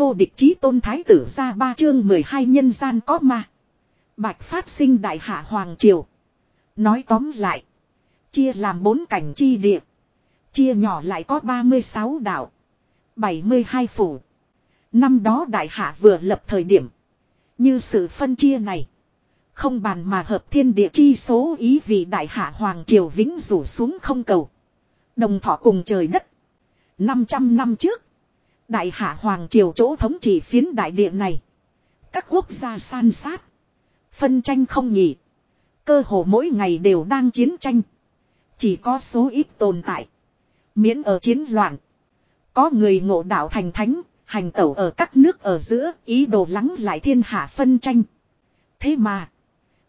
vô địch chí tôn thái tử ra ba chương 12 nhân gian có ma. Bạch phát sinh đại hạ hoàng triều. Nói tóm lại. Chia làm bốn cảnh chi địa. Chia nhỏ lại có 36 đảo. 72 phủ. Năm đó đại hạ vừa lập thời điểm. Như sự phân chia này. Không bàn mà hợp thiên địa chi số ý vì đại hạ hoàng triều vĩnh rủ xuống không cầu. Đồng thọ cùng trời đất. 500 năm trước. Đại hạ hoàng triều chỗ thống trị phiến đại địa này. Các quốc gia san sát. Phân tranh không nhỉ. Cơ hồ mỗi ngày đều đang chiến tranh. Chỉ có số ít tồn tại. Miễn ở chiến loạn. Có người ngộ đạo thành thánh, hành tẩu ở các nước ở giữa, ý đồ lắng lại thiên hạ phân tranh. Thế mà,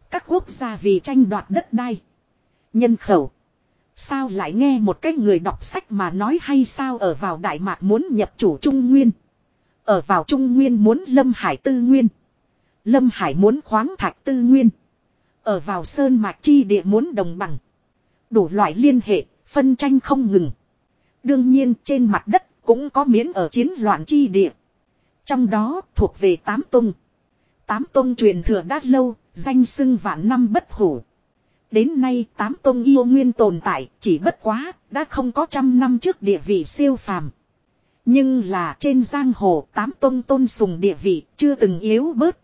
các quốc gia vì tranh đoạt đất đai, nhân khẩu. Sao lại nghe một cái người đọc sách mà nói hay sao ở vào Đại Mạc muốn nhập chủ Trung Nguyên. Ở vào Trung Nguyên muốn Lâm Hải Tư Nguyên. Lâm Hải muốn khoáng thạch Tư Nguyên. Ở vào Sơn Mạc Chi địa muốn đồng bằng. Đủ loại liên hệ, phân tranh không ngừng. Đương nhiên trên mặt đất cũng có miễn ở chiến loạn chi địa. Trong đó thuộc về tám Tông. Tám Tông truyền thừa đã lâu, danh xưng vạn năm bất hủ. Đến nay tám tông yêu nguyên tồn tại chỉ bất quá đã không có trăm năm trước địa vị siêu phàm. Nhưng là trên giang hồ tám tông tôn sùng địa vị chưa từng yếu bớt.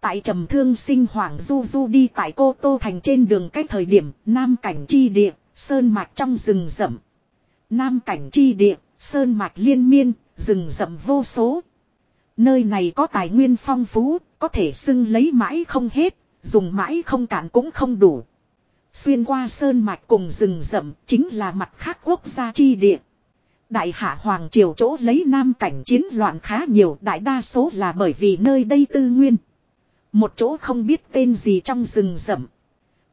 Tại trầm thương sinh hoàng du du đi tại cô tô thành trên đường cách thời điểm nam cảnh chi địa, sơn mạch trong rừng rậm. Nam cảnh chi địa, sơn mạch liên miên, rừng rậm vô số. Nơi này có tài nguyên phong phú, có thể xưng lấy mãi không hết, dùng mãi không cạn cũng không đủ. Xuyên qua sơn mạch cùng rừng rậm chính là mặt khác quốc gia chi địa. Đại hạ Hoàng Triều chỗ lấy nam cảnh chiến loạn khá nhiều đại đa số là bởi vì nơi đây tư nguyên. Một chỗ không biết tên gì trong rừng rậm.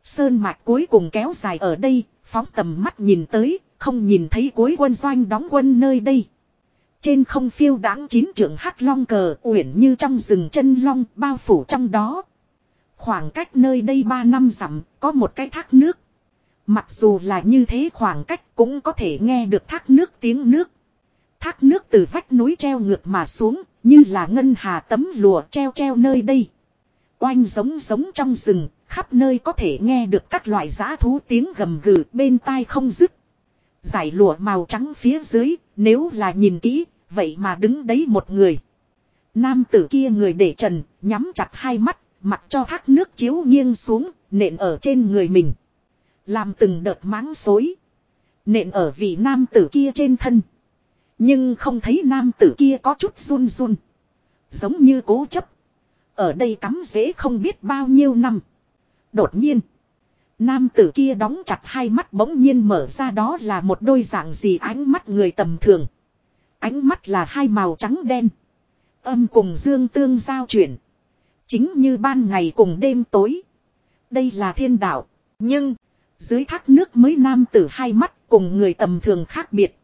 Sơn mạch cuối cùng kéo dài ở đây, phóng tầm mắt nhìn tới, không nhìn thấy cuối quân doanh đóng quân nơi đây. Trên không phiêu đáng chín trưởng hắc long cờ uyển như trong rừng chân long bao phủ trong đó. Khoảng cách nơi đây 3 năm dặm có một cái thác nước. Mặc dù là như thế khoảng cách cũng có thể nghe được thác nước tiếng nước. Thác nước từ vách núi treo ngược mà xuống như là ngân hà tấm lụa treo treo nơi đây. Oanh giống giống trong rừng, khắp nơi có thể nghe được các loại giã thú tiếng gầm gừ bên tai không dứt. Giải lụa màu trắng phía dưới, nếu là nhìn kỹ, vậy mà đứng đấy một người. Nam tử kia người để trần, nhắm chặt hai mắt, Mặc cho thác nước chiếu nghiêng xuống, nện ở trên người mình. Làm từng đợt máng xối. Nện ở vị nam tử kia trên thân. Nhưng không thấy nam tử kia có chút run run. Giống như cố chấp. Ở đây cắm dễ không biết bao nhiêu năm. Đột nhiên. Nam tử kia đóng chặt hai mắt bỗng nhiên mở ra đó là một đôi dạng gì ánh mắt người tầm thường. Ánh mắt là hai màu trắng đen. Âm cùng dương tương giao chuyển. Chính như ban ngày cùng đêm tối. Đây là thiên đạo. Nhưng, dưới thác nước mới nam tử hai mắt cùng người tầm thường khác biệt.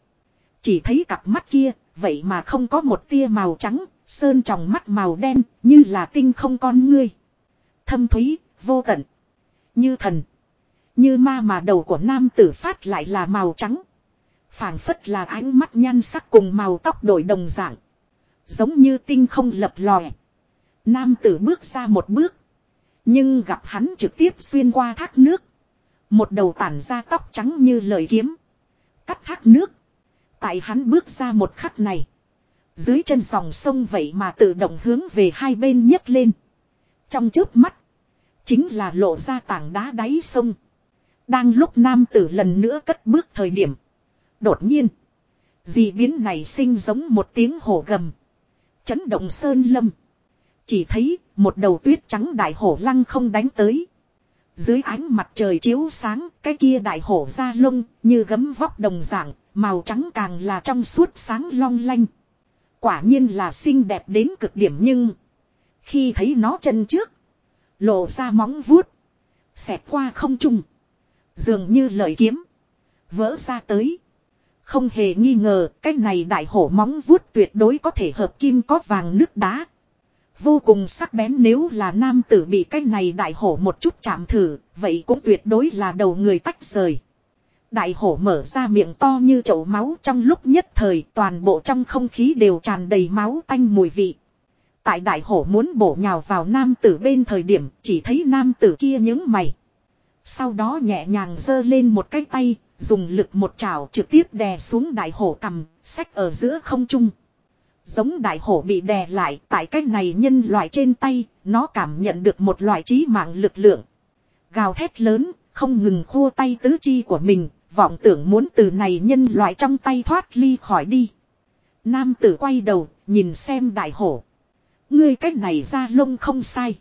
Chỉ thấy cặp mắt kia, vậy mà không có một tia màu trắng, sơn trong mắt màu đen, như là tinh không con ngươi. Thâm thúy, vô tận. Như thần. Như ma mà đầu của nam tử phát lại là màu trắng. phảng phất là ánh mắt nhan sắc cùng màu tóc đổi đồng dạng. Giống như tinh không lập lòe. Nam tử bước ra một bước. Nhưng gặp hắn trực tiếp xuyên qua thác nước. Một đầu tản ra tóc trắng như lời kiếm. Cắt thác nước. Tại hắn bước ra một khắc này. Dưới chân dòng sông vậy mà tự động hướng về hai bên nhấc lên. Trong trước mắt. Chính là lộ ra tảng đá đáy sông. Đang lúc nam tử lần nữa cất bước thời điểm. Đột nhiên. Dị biến này sinh giống một tiếng hổ gầm. Chấn động sơn lâm. Chỉ thấy một đầu tuyết trắng đại hổ lăng không đánh tới. Dưới ánh mặt trời chiếu sáng, cái kia đại hổ da lông, như gấm vóc đồng dạng, màu trắng càng là trong suốt sáng long lanh. Quả nhiên là xinh đẹp đến cực điểm nhưng... Khi thấy nó chân trước, lộ ra móng vuốt, xẹt qua không trung. Dường như lời kiếm, vỡ ra tới. Không hề nghi ngờ, cái này đại hổ móng vuốt tuyệt đối có thể hợp kim có vàng nước đá. Vô cùng sắc bén nếu là nam tử bị cái này đại hổ một chút chạm thử, vậy cũng tuyệt đối là đầu người tách rời. Đại hổ mở ra miệng to như chậu máu trong lúc nhất thời toàn bộ trong không khí đều tràn đầy máu tanh mùi vị. Tại đại hổ muốn bổ nhào vào nam tử bên thời điểm chỉ thấy nam tử kia những mày. Sau đó nhẹ nhàng giơ lên một cái tay, dùng lực một chảo trực tiếp đè xuống đại hổ cầm, sách ở giữa không trung. Giống đại hổ bị đè lại tại cái này nhân loại trên tay, nó cảm nhận được một loại trí mạng lực lượng. Gào thét lớn, không ngừng khua tay tứ chi của mình, vọng tưởng muốn từ này nhân loại trong tay thoát ly khỏi đi. Nam tử quay đầu, nhìn xem đại hổ. Ngươi cách này ra lông không sai.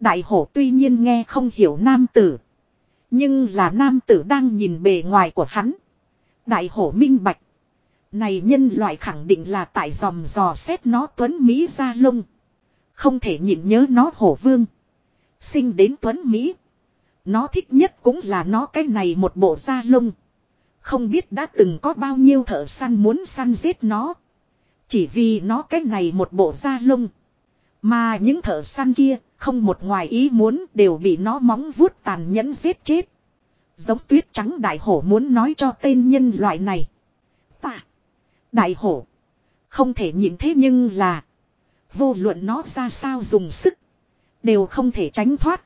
Đại hổ tuy nhiên nghe không hiểu nam tử. Nhưng là nam tử đang nhìn bề ngoài của hắn. Đại hổ minh bạch. Này nhân loại khẳng định là tại dòm dò xét nó tuấn Mỹ ra lông. Không thể nhịn nhớ nó hổ vương. Sinh đến tuấn Mỹ. Nó thích nhất cũng là nó cái này một bộ da lông. Không biết đã từng có bao nhiêu thợ săn muốn săn giết nó. Chỉ vì nó cái này một bộ da lông. Mà những thợ săn kia, không một ngoài ý muốn đều bị nó móng vuốt tàn nhẫn giết chết. Giống tuyết trắng đại hổ muốn nói cho tên nhân loại này. Đại hổ. Không thể nhìn thế nhưng là. Vô luận nó ra sao dùng sức. Đều không thể tránh thoát.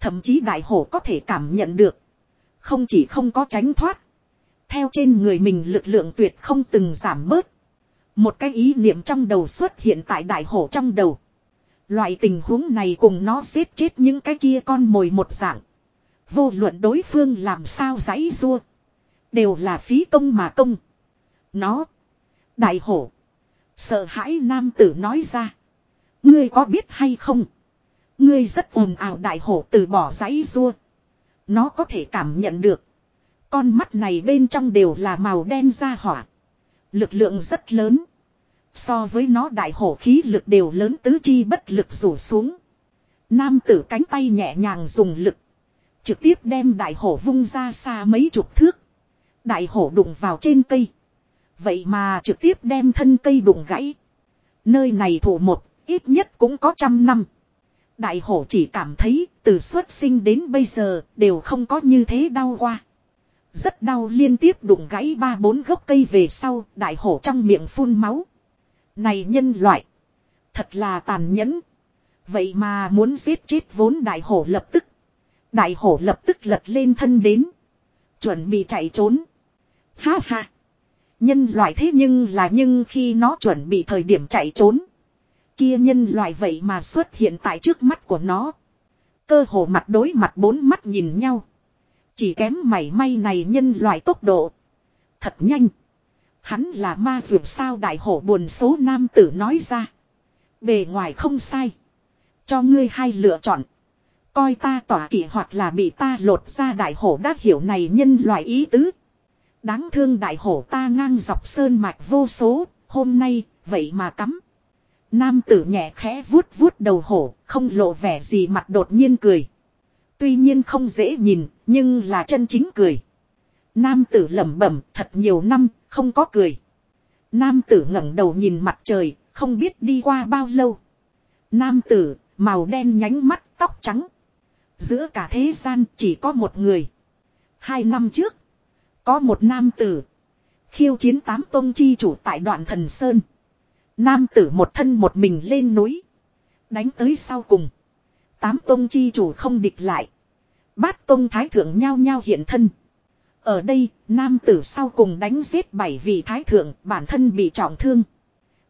Thậm chí đại hổ có thể cảm nhận được. Không chỉ không có tránh thoát. Theo trên người mình lực lượng tuyệt không từng giảm bớt. Một cái ý niệm trong đầu xuất hiện tại đại hổ trong đầu. Loại tình huống này cùng nó giết chết những cái kia con mồi một dạng. Vô luận đối phương làm sao giãy rua. Đều là phí công mà công. Nó. Đại hổ. Sợ hãi nam tử nói ra. Ngươi có biết hay không? Ngươi rất ồn ào đại hổ từ bỏ giấy rua. Nó có thể cảm nhận được. Con mắt này bên trong đều là màu đen ra hỏa. Lực lượng rất lớn. So với nó đại hổ khí lực đều lớn tứ chi bất lực rủ xuống. Nam tử cánh tay nhẹ nhàng dùng lực. Trực tiếp đem đại hổ vung ra xa mấy chục thước. Đại hổ đụng vào trên cây. Vậy mà trực tiếp đem thân cây đụng gãy. Nơi này thủ một, ít nhất cũng có trăm năm. Đại hổ chỉ cảm thấy từ xuất sinh đến bây giờ đều không có như thế đau qua. Rất đau liên tiếp đụng gãy ba bốn gốc cây về sau, đại hổ trong miệng phun máu. Này nhân loại, thật là tàn nhẫn. Vậy mà muốn giết chết vốn đại hổ lập tức. Đại hổ lập tức lật lên thân đến. Chuẩn bị chạy trốn. Ha ha. Nhân loại thế nhưng là nhưng khi nó chuẩn bị thời điểm chạy trốn. Kia nhân loại vậy mà xuất hiện tại trước mắt của nó. Cơ hồ mặt đối mặt bốn mắt nhìn nhau. Chỉ kém mảy may này nhân loại tốc độ. Thật nhanh. Hắn là ma vượt sao đại hổ buồn số nam tử nói ra. Bề ngoài không sai. Cho ngươi hai lựa chọn. Coi ta tỏa kỷ hoặc là bị ta lột ra đại hổ đã hiểu này nhân loại ý tứ. Đáng thương đại hổ ta ngang dọc sơn mạch vô số, hôm nay, vậy mà cắm. Nam tử nhẹ khẽ vuốt vuốt đầu hổ, không lộ vẻ gì mặt đột nhiên cười. Tuy nhiên không dễ nhìn, nhưng là chân chính cười. Nam tử lẩm bẩm, thật nhiều năm, không có cười. Nam tử ngẩng đầu nhìn mặt trời, không biết đi qua bao lâu. Nam tử, màu đen nhánh mắt, tóc trắng. Giữa cả thế gian chỉ có một người. Hai năm trước, có một nam tử. Khiêu chiến tám tôn chi chủ tại đoạn thần Sơn. Nam tử một thân một mình lên núi. Đánh tới sau cùng. Tám tôn chi chủ không địch lại. Bát tôn thái thượng nhao nhao hiện thân. Ở đây, nam tử sau cùng đánh giết bảy vị thái thượng, bản thân bị trọng thương.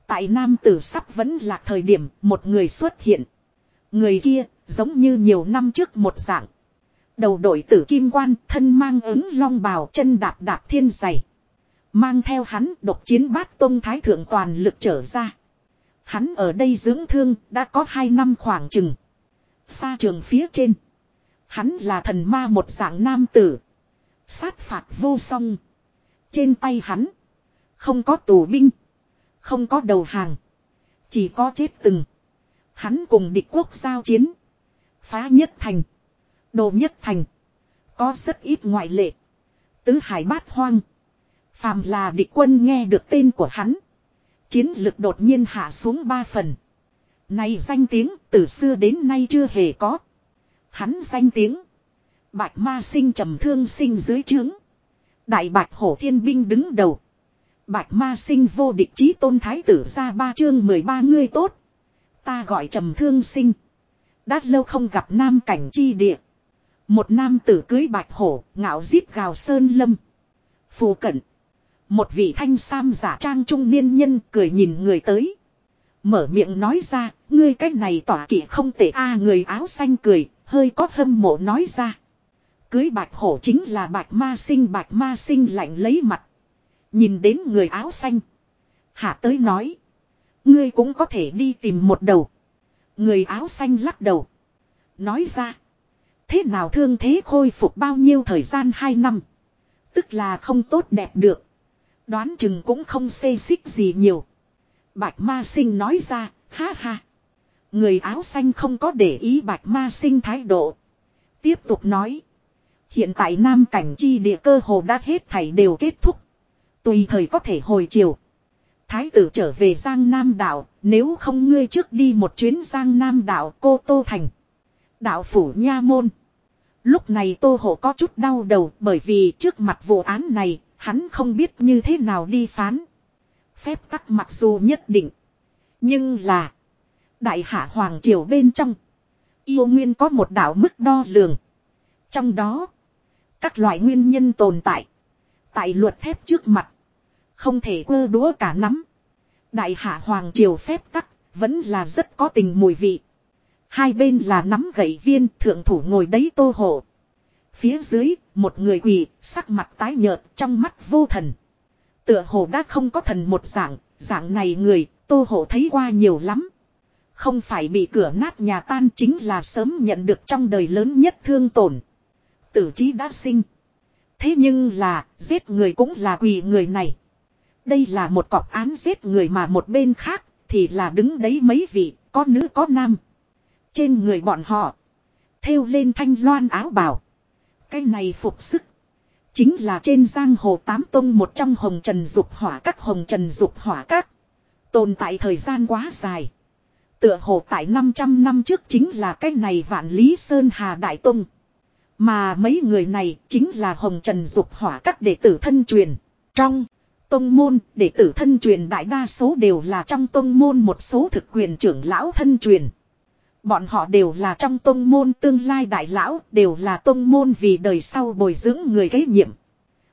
Tại nam tử sắp vẫn là thời điểm một người xuất hiện. Người kia, giống như nhiều năm trước một dạng. Đầu đội tử kim quan, thân mang ứng long bào, chân đạp đạp thiên giày. Mang theo hắn độc chiến bát tông thái thượng toàn lực trở ra. Hắn ở đây dưỡng thương đã có hai năm khoảng chừng. Xa trường phía trên. Hắn là thần ma một dạng nam tử. Sát phạt vô song. Trên tay hắn. Không có tù binh. Không có đầu hàng. Chỉ có chết từng. Hắn cùng địch quốc giao chiến. Phá nhất thành. Đồ nhất thành. Có rất ít ngoại lệ. Tứ hải bát hoang. Phàm là địch quân nghe được tên của hắn. Chiến lực đột nhiên hạ xuống ba phần. Này danh tiếng từ xưa đến nay chưa hề có. Hắn danh tiếng. Bạch ma sinh trầm thương sinh dưới trướng. Đại bạch hổ thiên binh đứng đầu. Bạch ma sinh vô địch chí tôn thái tử ra ba chương 13 ngươi tốt. Ta gọi trầm thương sinh. Đã lâu không gặp nam cảnh chi địa. Một nam tử cưới bạch hổ, ngạo giết gào sơn lâm. Phù cận. Một vị thanh sam giả trang trung niên nhân cười nhìn người tới. Mở miệng nói ra, ngươi cách này tỏa kỵ không tệ a người áo xanh cười, hơi có hâm mộ nói ra. Cưới bạch hổ chính là bạch ma sinh bạch ma sinh lạnh lấy mặt. Nhìn đến người áo xanh. Hạ tới nói. Ngươi cũng có thể đi tìm một đầu. Người áo xanh lắc đầu. Nói ra. Thế nào thương thế khôi phục bao nhiêu thời gian 2 năm. Tức là không tốt đẹp được. Đoán chừng cũng không xê xích gì nhiều. Bạch ma sinh nói ra, ha ha. Người áo xanh không có để ý bạch ma sinh thái độ. Tiếp tục nói. Hiện tại nam cảnh chi địa cơ hồ đã hết thảy đều kết thúc. Tùy thời có thể hồi chiều. Thái tử trở về Giang Nam đảo, nếu không ngươi trước đi một chuyến Giang Nam đảo cô Tô Thành. Đạo phủ Nha Môn. Lúc này Tô Hộ có chút đau đầu bởi vì trước mặt vụ án này, hắn không biết như thế nào đi phán. Phép tắc mặc dù nhất định. Nhưng là. Đại hạ Hoàng Triều bên trong. Yêu nguyên có một đạo mức đo lường. Trong đó. Các loại nguyên nhân tồn tại. Tại luật thép trước mặt. Không thể quơ đũa cả nắm. Đại hạ Hoàng Triều phép tắc. Vẫn là rất có tình mùi vị. Hai bên là nắm gậy viên thượng thủ ngồi đấy tô hộ. Phía dưới, một người quỳ, sắc mặt tái nhợt, trong mắt vô thần. Tựa hồ đã không có thần một dạng, dạng này người, tô hộ thấy qua nhiều lắm. Không phải bị cửa nát nhà tan chính là sớm nhận được trong đời lớn nhất thương tổn. Tử trí đã sinh. Thế nhưng là, giết người cũng là quỳ người này. Đây là một cọc án giết người mà một bên khác, thì là đứng đấy mấy vị, có nữ có nam. Trên người bọn họ, thêu lên thanh loan áo bào. Cái này phục sức. Chính là trên giang hồ tám tông một trong hồng trần dục hỏa các hồng trần dục hỏa các. Tồn tại thời gian quá dài. Tựa hồ tại 500 năm trước chính là cái này vạn lý sơn hà đại tông. Mà mấy người này chính là hồng trần dục hỏa các đệ tử thân truyền. Trong tông môn, đệ tử thân truyền đại đa số đều là trong tông môn một số thực quyền trưởng lão thân truyền. Bọn họ đều là trong tông môn tương lai đại lão, đều là tông môn vì đời sau bồi dưỡng người kế nhiệm.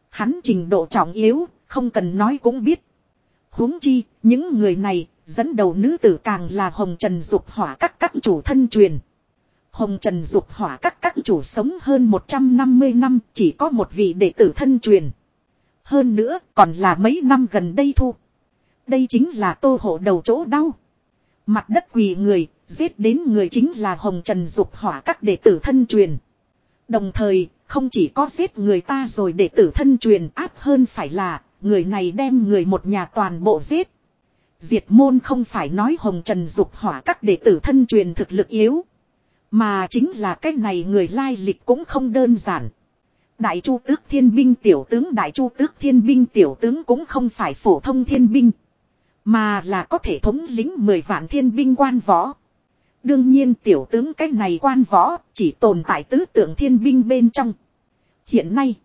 Hắn trình độ trọng yếu, không cần nói cũng biết. huống chi, những người này, dẫn đầu nữ tử càng là Hồng Trần Dục Hỏa các các chủ thân truyền. Hồng Trần Dục Hỏa các các chủ sống hơn 150 năm, chỉ có một vị đệ tử thân truyền. Hơn nữa, còn là mấy năm gần đây thu. Đây chính là tô hộ đầu chỗ đau. Mặt đất quỳ người, giết đến người chính là Hồng Trần Dục hỏa các đệ tử thân truyền. Đồng thời, không chỉ có giết người ta rồi đệ tử thân truyền áp hơn phải là, người này đem người một nhà toàn bộ giết. Diệt môn không phải nói Hồng Trần Dục hỏa các đệ tử thân truyền thực lực yếu. Mà chính là cái này người lai lịch cũng không đơn giản. Đại Chu Tước Thiên Binh tiểu tướng Đại Chu Tước Thiên Binh tiểu tướng cũng không phải phổ thông thiên binh. Mà là có thể thống lĩnh 10 vạn thiên binh quan võ. Đương nhiên tiểu tướng cách này quan võ chỉ tồn tại tứ tượng thiên binh bên trong. Hiện nay,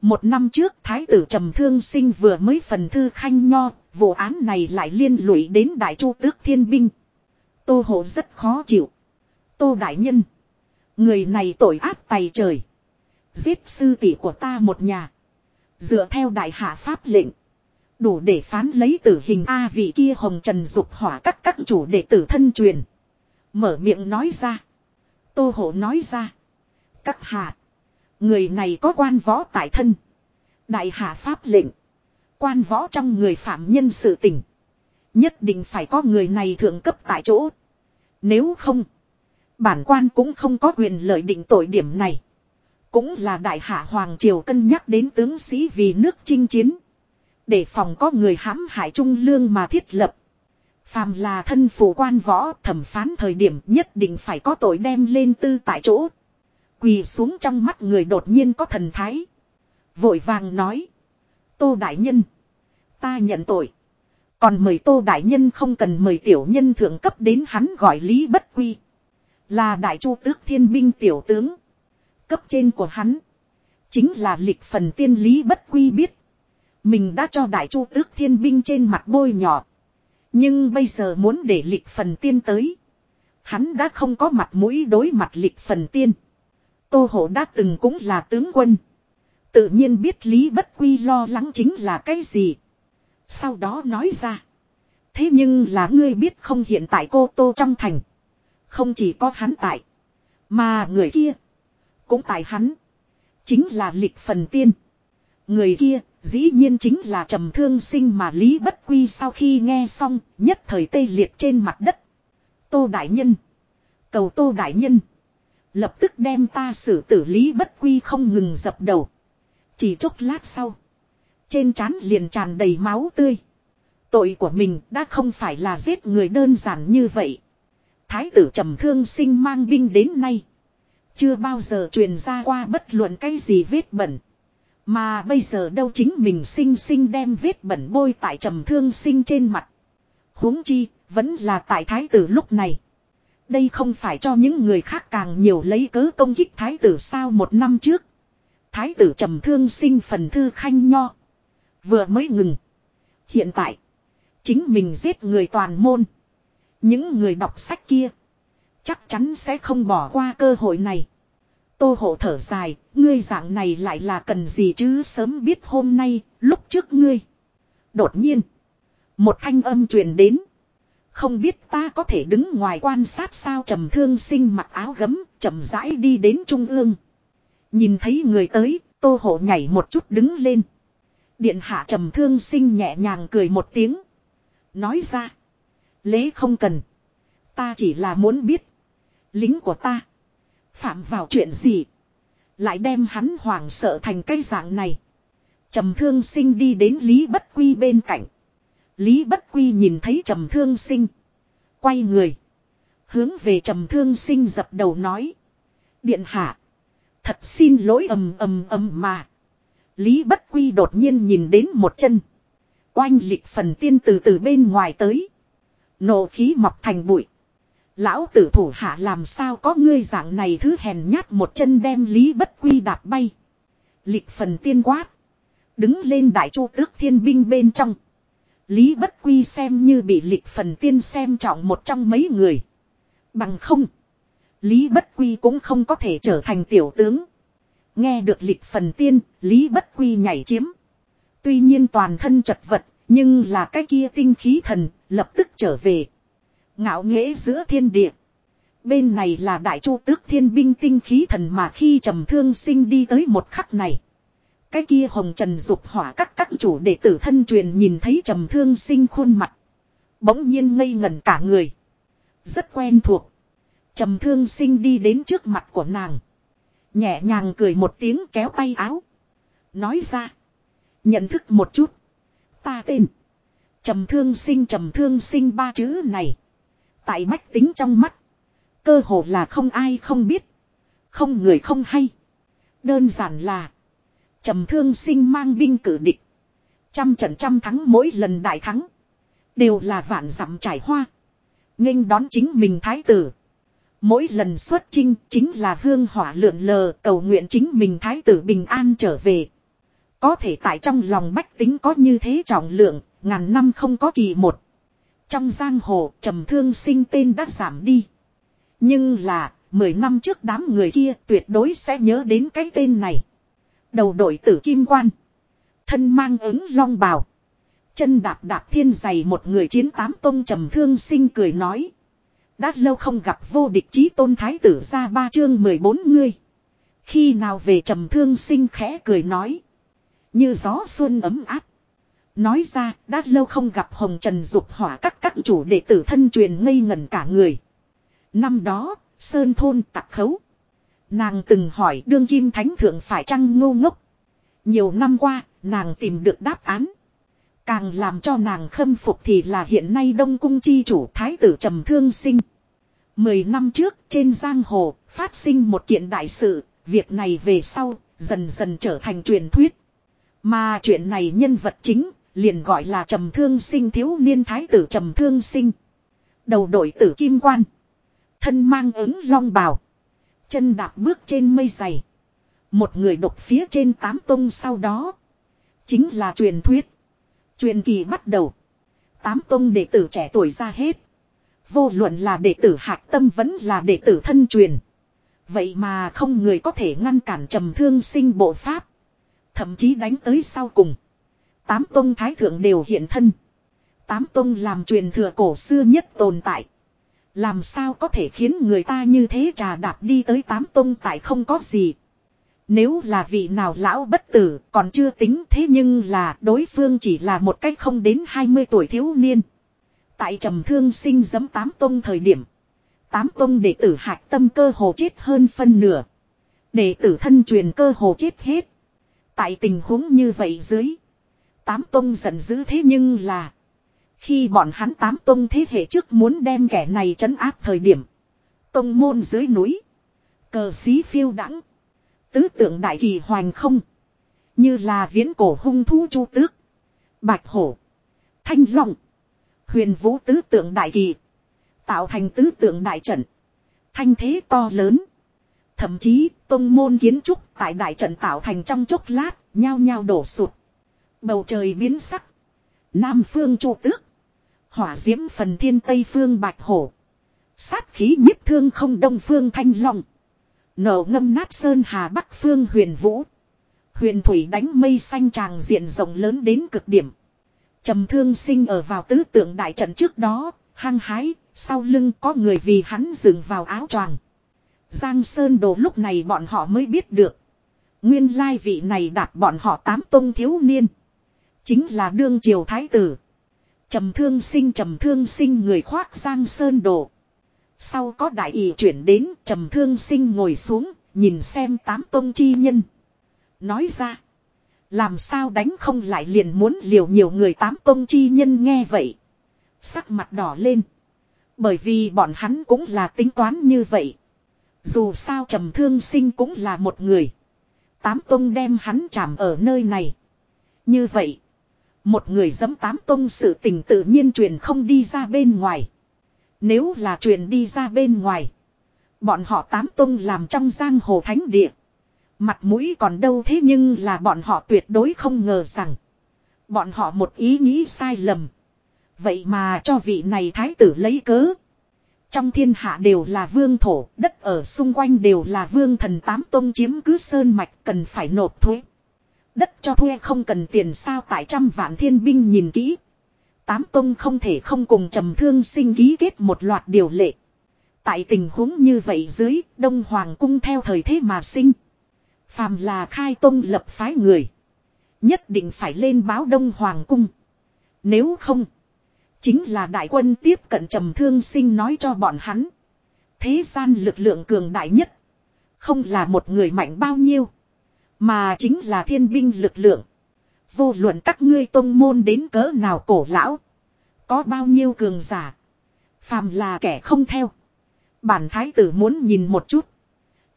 một năm trước Thái tử Trầm Thương Sinh vừa mới phần thư khanh nho, vụ án này lại liên lụy đến Đại Chu Tước Thiên Binh. Tô Hộ rất khó chịu. Tô Đại Nhân. Người này tội ác tày trời. Giết sư tỷ của ta một nhà. Dựa theo đại hạ pháp lệnh. Đủ để phán lấy tử hình A vị kia hồng trần dục hỏa các các chủ đệ tử thân truyền. Mở miệng nói ra. Tô hộ nói ra. Các hạ. Người này có quan võ tại thân. Đại hạ pháp lệnh. Quan võ trong người phạm nhân sự tình. Nhất định phải có người này thượng cấp tại chỗ. Nếu không. Bản quan cũng không có quyền lợi định tội điểm này. Cũng là đại hạ Hoàng Triều cân nhắc đến tướng sĩ vì nước chinh chiến. Để phòng có người hãm hại trung lương mà thiết lập. Phàm là thân phủ quan võ thẩm phán thời điểm nhất định phải có tội đem lên tư tại chỗ. Quỳ xuống trong mắt người đột nhiên có thần thái. Vội vàng nói. Tô Đại Nhân. Ta nhận tội. Còn mời Tô Đại Nhân không cần mời tiểu nhân thượng cấp đến hắn gọi Lý Bất Quy. Là Đại Chu Tước Thiên Binh Tiểu Tướng. Cấp trên của hắn. Chính là lịch phần tiên lý bất quy biết. Mình đã cho đại chu tước thiên binh trên mặt bôi nhỏ. Nhưng bây giờ muốn để lịch phần tiên tới. Hắn đã không có mặt mũi đối mặt lịch phần tiên. Tô hộ đã từng cũng là tướng quân. Tự nhiên biết lý bất quy lo lắng chính là cái gì. Sau đó nói ra. Thế nhưng là ngươi biết không hiện tại cô Tô trong thành. Không chỉ có hắn tại. Mà người kia. Cũng tại hắn. Chính là lịch phần tiên. Người kia dĩ nhiên chính là trầm thương sinh mà Lý Bất Quy sau khi nghe xong, nhất thời tê liệt trên mặt đất. Tô Đại Nhân. Cầu Tô Đại Nhân. Lập tức đem ta xử tử Lý Bất Quy không ngừng dập đầu. Chỉ chốc lát sau. Trên trán liền tràn đầy máu tươi. Tội của mình đã không phải là giết người đơn giản như vậy. Thái tử trầm thương sinh mang binh đến nay. Chưa bao giờ truyền ra qua bất luận cái gì vết bẩn. Mà bây giờ đâu chính mình sinh sinh đem vết bẩn bôi tại trầm thương sinh trên mặt. huống chi, vẫn là tại thái tử lúc này. Đây không phải cho những người khác càng nhiều lấy cớ công kích thái tử sao một năm trước. Thái tử trầm thương sinh phần thư khanh nho. Vừa mới ngừng. Hiện tại. Chính mình giết người toàn môn. Những người đọc sách kia. Chắc chắn sẽ không bỏ qua cơ hội này. Tô hộ thở dài, ngươi dạng này lại là cần gì chứ sớm biết hôm nay, lúc trước ngươi. Đột nhiên, một thanh âm truyền đến. Không biết ta có thể đứng ngoài quan sát sao trầm thương sinh mặc áo gấm, chậm rãi đi đến trung ương. Nhìn thấy người tới, tô hộ nhảy một chút đứng lên. Điện hạ trầm thương sinh nhẹ nhàng cười một tiếng. Nói ra. Lễ không cần. Ta chỉ là muốn biết. Lính của ta. Phạm vào chuyện gì. Lại đem hắn hoảng sợ thành cái dạng này. Trầm thương sinh đi đến Lý Bất Quy bên cạnh. Lý Bất Quy nhìn thấy trầm thương sinh. Quay người. Hướng về trầm thương sinh dập đầu nói. Điện hạ. Thật xin lỗi ầm ầm ầm mà. Lý Bất Quy đột nhiên nhìn đến một chân. Oanh lịch phần tiên từ từ bên ngoài tới. Nộ khí mọc thành bụi. Lão tử thủ hạ làm sao có ngươi dạng này thứ hèn nhát một chân đem Lý Bất Quy đạp bay. Lịch phần tiên quát. Đứng lên đại chu tước thiên binh bên trong. Lý Bất Quy xem như bị lịch phần tiên xem trọng một trong mấy người. Bằng không. Lý Bất Quy cũng không có thể trở thành tiểu tướng. Nghe được lịch phần tiên, Lý Bất Quy nhảy chiếm. Tuy nhiên toàn thân chật vật, nhưng là cái kia tinh khí thần, lập tức trở về. Ngạo nghễ giữa thiên địa. Bên này là đại chu tước thiên binh tinh khí thần mà khi trầm thương sinh đi tới một khắc này. Cái kia hồng trần dục hỏa các các chủ đệ tử thân truyền nhìn thấy trầm thương sinh khuôn mặt. Bỗng nhiên ngây ngẩn cả người. Rất quen thuộc. Trầm thương sinh đi đến trước mặt của nàng. Nhẹ nhàng cười một tiếng kéo tay áo. Nói ra. Nhận thức một chút. Ta tên. Trầm thương sinh, trầm thương sinh ba chữ này. Tại bách tính trong mắt. Cơ hồ là không ai không biết. Không người không hay. Đơn giản là. Trầm thương sinh mang binh cử địch. Trăm trận trăm thắng mỗi lần đại thắng. Đều là vạn dặm trải hoa. nghênh đón chính mình thái tử. Mỗi lần xuất chinh chính là hương hỏa lượn lờ cầu nguyện chính mình thái tử bình an trở về. Có thể tại trong lòng bách tính có như thế trọng lượng, ngàn năm không có kỳ một. Trong giang hồ trầm thương sinh tên đã giảm đi. Nhưng là, mười năm trước đám người kia tuyệt đối sẽ nhớ đến cái tên này. Đầu đội tử kim quan. Thân mang ứng long bào. Chân đạp đạp thiên dày một người chiến tám tông trầm thương sinh cười nói. Đã lâu không gặp vô địch chí tôn thái tử ra ba chương mười bốn ngươi. Khi nào về trầm thương sinh khẽ cười nói. Như gió xuân ấm áp. Nói ra, đã lâu không gặp Hồng Trần dục hỏa các các chủ đệ tử thân truyền ngây ngẩn cả người. Năm đó, Sơn Thôn tặc khấu. Nàng từng hỏi đương kim thánh thượng phải chăng ngu ngốc. Nhiều năm qua, nàng tìm được đáp án. Càng làm cho nàng khâm phục thì là hiện nay Đông Cung chi chủ Thái tử Trầm Thương Sinh. Mười năm trước trên giang hồ phát sinh một kiện đại sự, việc này về sau dần dần trở thành truyền thuyết. Mà chuyện này nhân vật chính liền gọi là trầm thương sinh, thiếu niên thái tử trầm thương sinh. Đầu đội tử kim quan. Thân mang ứng long bào. Chân đạp bước trên mây dày. Một người độc phía trên tám tông sau đó. Chính là truyền thuyết. Truyền kỳ bắt đầu. Tám tông đệ tử trẻ tuổi ra hết. Vô luận là đệ tử hạc tâm vẫn là đệ tử thân truyền. Vậy mà không người có thể ngăn cản trầm thương sinh bộ pháp. Thậm chí đánh tới sau cùng. Tám tông thái thượng đều hiện thân. Tám tông làm truyền thừa cổ xưa nhất tồn tại. Làm sao có thể khiến người ta như thế trà đạp đi tới tám tông tại không có gì. Nếu là vị nào lão bất tử còn chưa tính thế nhưng là đối phương chỉ là một cách không đến 20 tuổi thiếu niên. Tại trầm thương sinh giấm tám tông thời điểm. Tám tông đệ tử hạc tâm cơ hồ chết hơn phân nửa. Đệ tử thân truyền cơ hồ chết hết. Tại tình huống như vậy dưới. Tám tông giận dữ thế nhưng là. Khi bọn hắn tám tông thế hệ trước muốn đem kẻ này trấn áp thời điểm. Tông môn dưới núi. Cờ xí phiêu đắng. Tứ tượng đại kỳ hoành không. Như là viễn cổ hung thú chu tước. Bạch hổ. Thanh long. Huyền vũ tứ tượng đại kỳ. Tạo thành tứ tượng đại trận. Thanh thế to lớn. Thậm chí, tông môn kiến trúc tại đại trận tạo thành trong chốc lát, nhao nhao đổ sụt. Bầu trời biến sắc. Nam phương chu tước. Hỏa diễm phần thiên tây phương bạch hổ. Sát khí nhiếp thương không đông phương thanh long. Nổ ngâm nát sơn hà bắc phương huyền vũ. Huyền thủy đánh mây xanh tràng diện rộng lớn đến cực điểm. Trầm thương sinh ở vào tứ tượng đại trận trước đó, hăng hái, sau lưng có người vì hắn dừng vào áo choàng. Giang Sơn Đồ lúc này bọn họ mới biết được. Nguyên lai vị này đạt bọn họ tám tông thiếu niên. Chính là đương triều thái tử. Trầm thương sinh trầm thương sinh người khoác Giang Sơn Đồ. Sau có đại ý chuyển đến trầm thương sinh ngồi xuống, nhìn xem tám tông chi nhân. Nói ra. Làm sao đánh không lại liền muốn liều nhiều người tám tông chi nhân nghe vậy. Sắc mặt đỏ lên. Bởi vì bọn hắn cũng là tính toán như vậy. Dù sao trầm thương sinh cũng là một người. Tám tông đem hắn chạm ở nơi này. Như vậy. Một người dấm tám tông sự tình tự nhiên truyền không đi ra bên ngoài. Nếu là truyền đi ra bên ngoài. Bọn họ tám tông làm trong giang hồ thánh địa. Mặt mũi còn đâu thế nhưng là bọn họ tuyệt đối không ngờ rằng. Bọn họ một ý nghĩ sai lầm. Vậy mà cho vị này thái tử lấy cớ. Trong thiên hạ đều là vương thổ, đất ở xung quanh đều là vương thần tám tông chiếm cứ sơn mạch cần phải nộp thuế. Đất cho thuê không cần tiền sao tại trăm vạn thiên binh nhìn kỹ. Tám công không thể không cùng trầm thương sinh ký kết một loạt điều lệ. Tại tình huống như vậy dưới, Đông Hoàng cung theo thời thế mà sinh. Phàm là khai tông lập phái người. Nhất định phải lên báo Đông Hoàng cung. Nếu không, chính là đại quân tiếp cận trầm thương sinh nói cho bọn hắn. Thế gian lực lượng cường đại nhất. Không là một người mạnh bao nhiêu. Mà chính là thiên binh lực lượng. Vô luận các ngươi tông môn đến cỡ nào cổ lão. Có bao nhiêu cường giả. Phàm là kẻ không theo. Bản thái tử muốn nhìn một chút.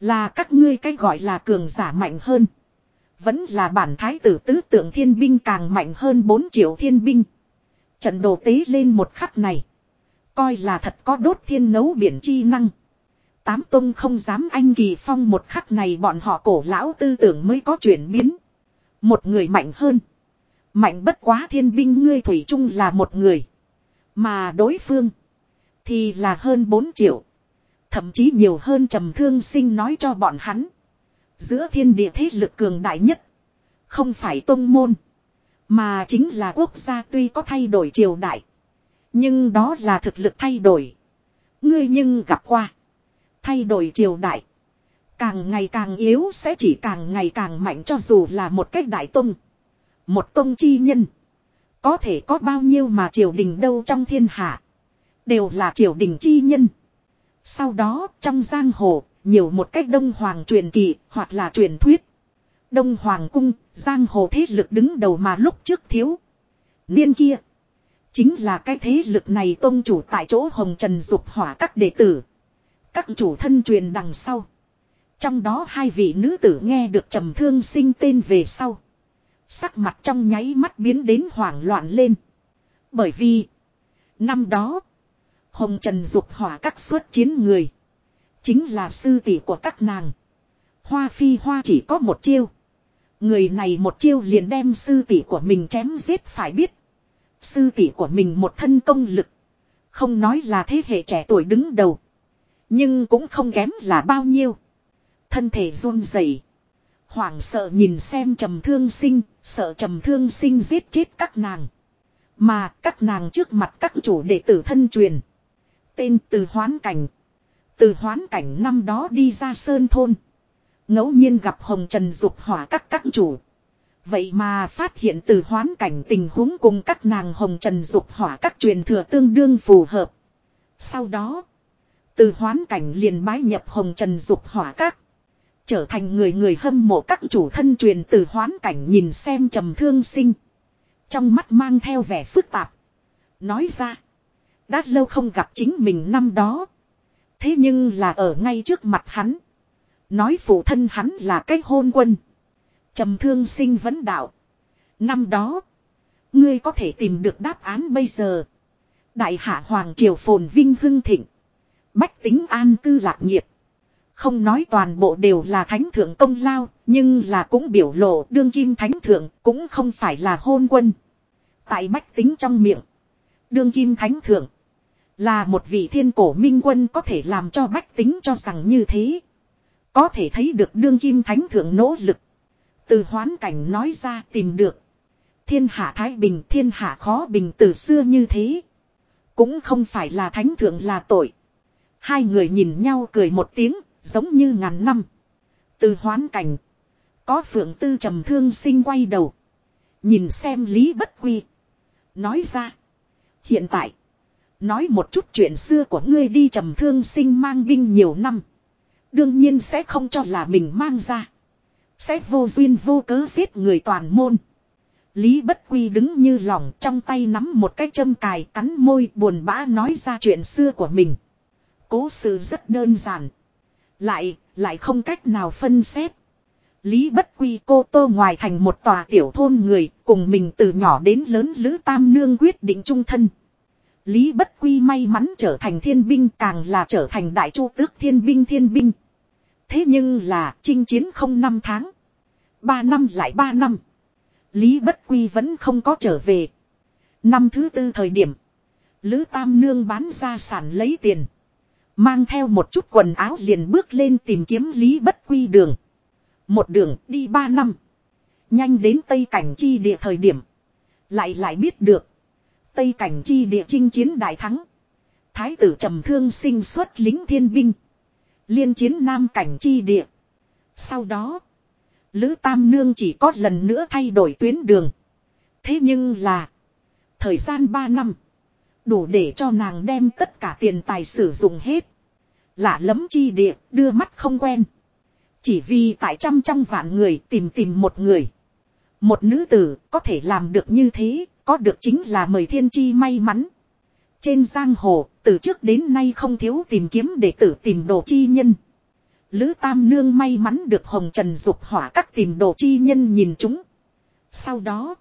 Là các ngươi cái gọi là cường giả mạnh hơn. Vẫn là bản thái tử tứ tượng thiên binh càng mạnh hơn 4 triệu thiên binh. Trận đồ tế lên một khắc này. Coi là thật có đốt thiên nấu biển chi năng. Tám tông không dám anh kỳ phong một khắc này bọn họ cổ lão tư tưởng mới có chuyển biến. Một người mạnh hơn. Mạnh bất quá thiên binh ngươi thủy chung là một người. Mà đối phương. Thì là hơn 4 triệu. Thậm chí nhiều hơn trầm thương sinh nói cho bọn hắn. Giữa thiên địa thế lực cường đại nhất. Không phải tông môn. Mà chính là quốc gia tuy có thay đổi triều đại. Nhưng đó là thực lực thay đổi. Ngươi nhưng gặp qua. Thay đổi triều đại. Càng ngày càng yếu sẽ chỉ càng ngày càng mạnh cho dù là một cách đại tông. Một tông chi nhân. Có thể có bao nhiêu mà triều đình đâu trong thiên hạ. Đều là triều đình chi nhân. Sau đó trong giang hồ nhiều một cách đông hoàng truyền kỳ hoặc là truyền thuyết. Đông hoàng cung, giang hồ thế lực đứng đầu mà lúc trước thiếu. Niên kia. Chính là cái thế lực này tôn chủ tại chỗ hồng trần dục hỏa các đệ tử. Các chủ thân truyền đằng sau. Trong đó hai vị nữ tử nghe được trầm thương sinh tên về sau. Sắc mặt trong nháy mắt biến đến hoảng loạn lên. Bởi vì. Năm đó. Hồng Trần dục hỏa các suất chiến người. Chính là sư tỷ của các nàng. Hoa phi hoa chỉ có một chiêu. Người này một chiêu liền đem sư tỷ của mình chém giết phải biết. Sư tỷ của mình một thân công lực. Không nói là thế hệ trẻ tuổi đứng đầu. Nhưng cũng không kém là bao nhiêu. Thân thể run rẩy, Hoảng sợ nhìn xem trầm thương sinh, sợ trầm thương sinh giết chết các nàng. Mà các nàng trước mặt các chủ đệ tử thân truyền. Tên từ hoán cảnh. Từ hoán cảnh năm đó đi ra sơn thôn. ngẫu nhiên gặp hồng trần dục hỏa các các chủ. Vậy mà phát hiện từ hoán cảnh tình huống cùng các nàng hồng trần dục hỏa các truyền thừa tương đương phù hợp. Sau đó, từ hoán cảnh liền bái nhập hồng trần dục hỏa các. Trở thành người người hâm mộ các chủ thân truyền từ hoán cảnh nhìn xem trầm thương sinh. Trong mắt mang theo vẻ phức tạp. Nói ra. Đã lâu không gặp chính mình năm đó. Thế nhưng là ở ngay trước mặt hắn. Nói phụ thân hắn là cái hôn quân. trầm thương sinh vấn đạo. Năm đó. Ngươi có thể tìm được đáp án bây giờ. Đại hạ Hoàng Triều phồn vinh hưng thịnh. Bách tính an cư lạc nghiệp. Không nói toàn bộ đều là thánh thượng công lao, nhưng là cũng biểu lộ đương kim thánh thượng cũng không phải là hôn quân. Tại bách tính trong miệng, đương kim thánh thượng là một vị thiên cổ minh quân có thể làm cho bách tính cho rằng như thế. Có thể thấy được đương kim thánh thượng nỗ lực. Từ hoán cảnh nói ra tìm được. Thiên hạ thái bình thiên hạ khó bình từ xưa như thế. Cũng không phải là thánh thượng là tội. Hai người nhìn nhau cười một tiếng, Giống như ngàn năm. Từ hoán cảnh. Có phượng tư trầm thương sinh quay đầu. Nhìn xem lý bất quy. Nói ra. Hiện tại. Nói một chút chuyện xưa của ngươi đi trầm thương sinh mang binh nhiều năm. Đương nhiên sẽ không cho là mình mang ra. Sẽ vô duyên vô cớ giết người toàn môn. Lý bất quy đứng như lòng trong tay nắm một cái châm cài cắn môi buồn bã nói ra chuyện xưa của mình. Cố sự rất đơn giản. Lại, lại không cách nào phân xét. Lý bất quy cô tô ngoài thành một tòa tiểu thôn người, cùng mình từ nhỏ đến lớn Lữ Tam Nương quyết định trung thân. Lý bất quy may mắn trở thành thiên binh càng là trở thành đại chu tước thiên binh thiên binh. Thế nhưng là chinh chiến không năm tháng. Ba năm lại ba năm. Lý bất quy vẫn không có trở về. Năm thứ tư thời điểm. Lữ Tam Nương bán gia sản lấy tiền. Mang theo một chút quần áo liền bước lên tìm kiếm Lý Bất Quy đường. Một đường đi ba năm. Nhanh đến Tây Cảnh Chi địa thời điểm. Lại lại biết được. Tây Cảnh Chi địa chinh chiến đại thắng. Thái tử trầm thương sinh xuất lính thiên binh. Liên chiến Nam Cảnh Chi địa. Sau đó. Lữ Tam Nương chỉ có lần nữa thay đổi tuyến đường. Thế nhưng là. Thời gian ba năm. Đủ để cho nàng đem tất cả tiền tài sử dụng hết. Lạ lẫm chi địa, đưa mắt không quen. Chỉ vì tại trăm trong vạn người tìm tìm một người. Một nữ tử có thể làm được như thế, có được chính là mời thiên chi may mắn. Trên giang hồ, từ trước đến nay không thiếu tìm kiếm để tử tìm đồ chi nhân. Lữ Tam Nương may mắn được Hồng Trần dục hỏa các tìm đồ chi nhân nhìn chúng. Sau đó,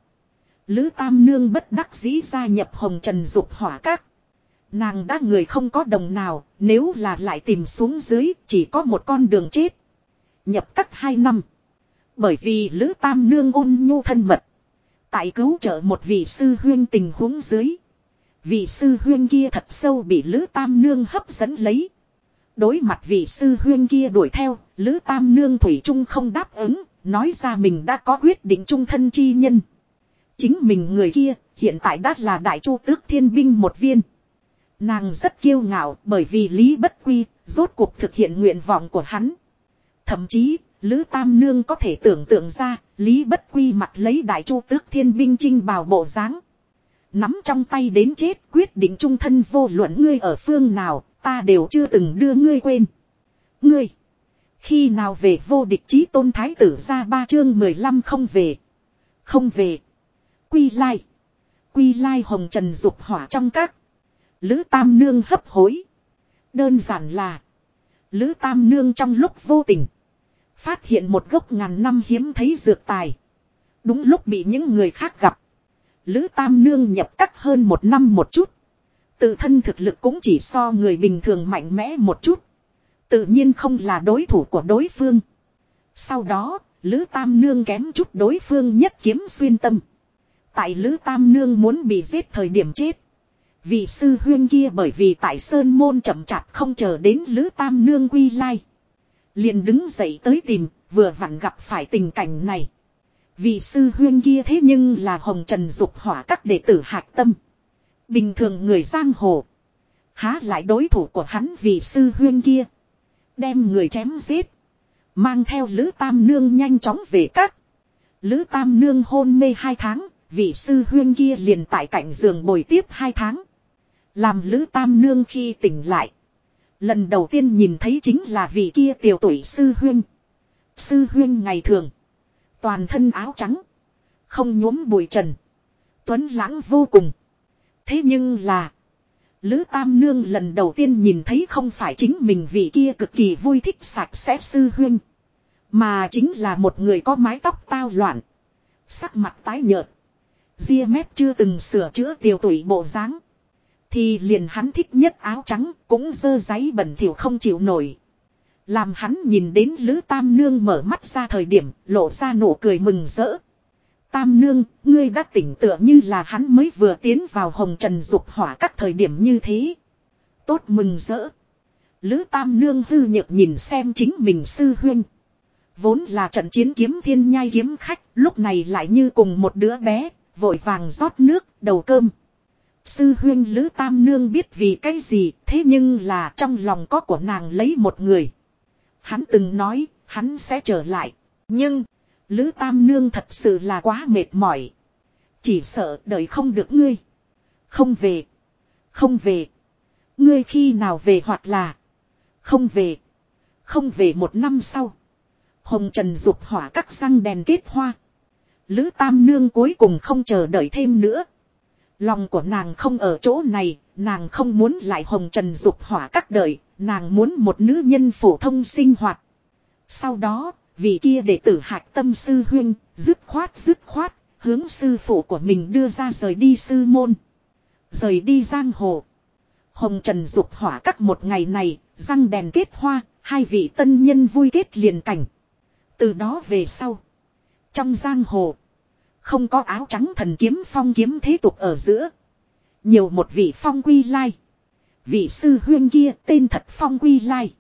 Lữ Tam Nương bất đắc dĩ gia nhập Hồng Trần dục hỏa các. Nàng đã người không có đồng nào, nếu là lại tìm xuống dưới, chỉ có một con đường chết. Nhập các hai năm. Bởi vì Lữ Tam Nương ôn nhu thân mật. Tại cứu trợ một vị sư huyên tình huống dưới. Vị sư huyên kia thật sâu bị Lữ Tam Nương hấp dẫn lấy. Đối mặt vị sư huyên kia đuổi theo, Lữ Tam Nương Thủy Trung không đáp ứng, nói ra mình đã có quyết định trung thân chi nhân. Chính mình người kia, hiện tại đã là đại chu tước thiên binh một viên. Nàng rất kiêu ngạo bởi vì Lý Bất Quy rốt cuộc thực hiện nguyện vọng của hắn. Thậm chí, Lữ Tam Nương có thể tưởng tượng ra, Lý Bất Quy mặt lấy đại chu tước thiên binh trinh bào bộ dáng Nắm trong tay đến chết quyết định trung thân vô luận ngươi ở phương nào, ta đều chưa từng đưa ngươi quên. Ngươi, khi nào về vô địch chí tôn thái tử ra ba chương 15 không về. Không về. Quy lai. Quy lai hồng trần dục hỏa trong các. Lữ Tam Nương hấp hối. Đơn giản là. Lữ Tam Nương trong lúc vô tình. Phát hiện một gốc ngàn năm hiếm thấy dược tài. Đúng lúc bị những người khác gặp. Lữ Tam Nương nhập các hơn một năm một chút. Tự thân thực lực cũng chỉ so người bình thường mạnh mẽ một chút. Tự nhiên không là đối thủ của đối phương. Sau đó, Lữ Tam Nương kém chút đối phương nhất kiếm xuyên tâm. Tại Lữ Tam Nương muốn bị giết thời điểm chết. Vị sư huyên kia bởi vì tại Sơn Môn chậm chạp không chờ đến Lữ Tam Nương quy lai. liền đứng dậy tới tìm, vừa vặn gặp phải tình cảnh này. Vị sư huyên kia thế nhưng là Hồng Trần Dục hỏa các đệ tử hạc tâm. Bình thường người giang hồ. Há lại đối thủ của hắn vị sư huyên kia. Đem người chém giết. Mang theo Lữ Tam Nương nhanh chóng về các. Lữ Tam Nương hôn mê hai tháng, vị sư huyên kia liền tại cạnh giường bồi tiếp hai tháng. Làm Lữ Tam Nương khi tỉnh lại. Lần đầu tiên nhìn thấy chính là vị kia tiểu tuổi sư huyên. Sư huyên ngày thường. Toàn thân áo trắng. Không nhuốm bụi trần. Tuấn lãng vô cùng. Thế nhưng là. Lữ Tam Nương lần đầu tiên nhìn thấy không phải chính mình vị kia cực kỳ vui thích sạch sẽ sư huyên. Mà chính là một người có mái tóc tao loạn. Sắc mặt tái nhợt. Ria mép chưa từng sửa chữa tiểu tuổi bộ dáng Thì liền hắn thích nhất áo trắng cũng dơ giấy bẩn thỉu không chịu nổi. Làm hắn nhìn đến Lữ Tam Nương mở mắt ra thời điểm lộ ra nụ cười mừng rỡ. Tam Nương, ngươi đã tỉnh tựa như là hắn mới vừa tiến vào hồng trần dục hỏa các thời điểm như thế. Tốt mừng rỡ. Lữ Tam Nương hư nhược nhìn xem chính mình sư huynh. Vốn là trận chiến kiếm thiên nhai kiếm khách, lúc này lại như cùng một đứa bé, vội vàng rót nước, đầu cơm. Sư huyên Lữ Tam Nương biết vì cái gì, thế nhưng là trong lòng có của nàng lấy một người. Hắn từng nói, hắn sẽ trở lại. Nhưng, Lữ Tam Nương thật sự là quá mệt mỏi. Chỉ sợ đợi không được ngươi. Không về. Không về. Ngươi khi nào về hoặc là. Không về. Không về một năm sau. Hồng Trần dục hỏa các răng đèn kết hoa. Lữ Tam Nương cuối cùng không chờ đợi thêm nữa. Lòng của nàng không ở chỗ này, nàng không muốn lại Hồng Trần dục hỏa các đời, nàng muốn một nữ nhân phổ thông sinh hoạt. Sau đó, vị kia đệ tử hạc tâm sư huyên, dứt khoát dứt khoát, hướng sư phụ của mình đưa ra rời đi sư môn. Rời đi giang hồ. Hồng Trần dục hỏa các một ngày này, răng đèn kết hoa, hai vị tân nhân vui kết liền cảnh. Từ đó về sau. Trong giang hồ. Không có áo trắng thần kiếm phong kiếm thế tục ở giữa. Nhiều một vị phong quy lai. Vị sư huyên kia tên thật phong quy lai.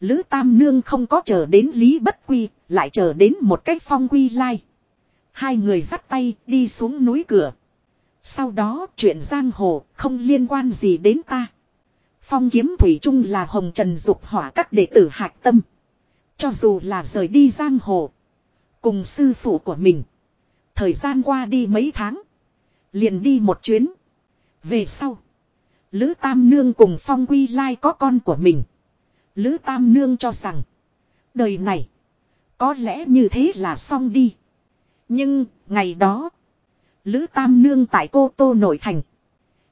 Lữ Tam Nương không có chờ đến Lý Bất Quy, lại chờ đến một cách phong quy lai. Hai người dắt tay đi xuống núi cửa. Sau đó chuyện giang hồ không liên quan gì đến ta. Phong kiếm thủy trung là hồng trần dục hỏa các đệ tử hạc tâm. Cho dù là rời đi giang hồ. Cùng sư phụ của mình. Thời gian qua đi mấy tháng. Liền đi một chuyến. Về sau. Lữ Tam Nương cùng Phong Quy Lai có con của mình. Lữ Tam Nương cho rằng. Đời này. Có lẽ như thế là xong đi. Nhưng, ngày đó. Lữ Tam Nương tại Cô Tô Nội Thành.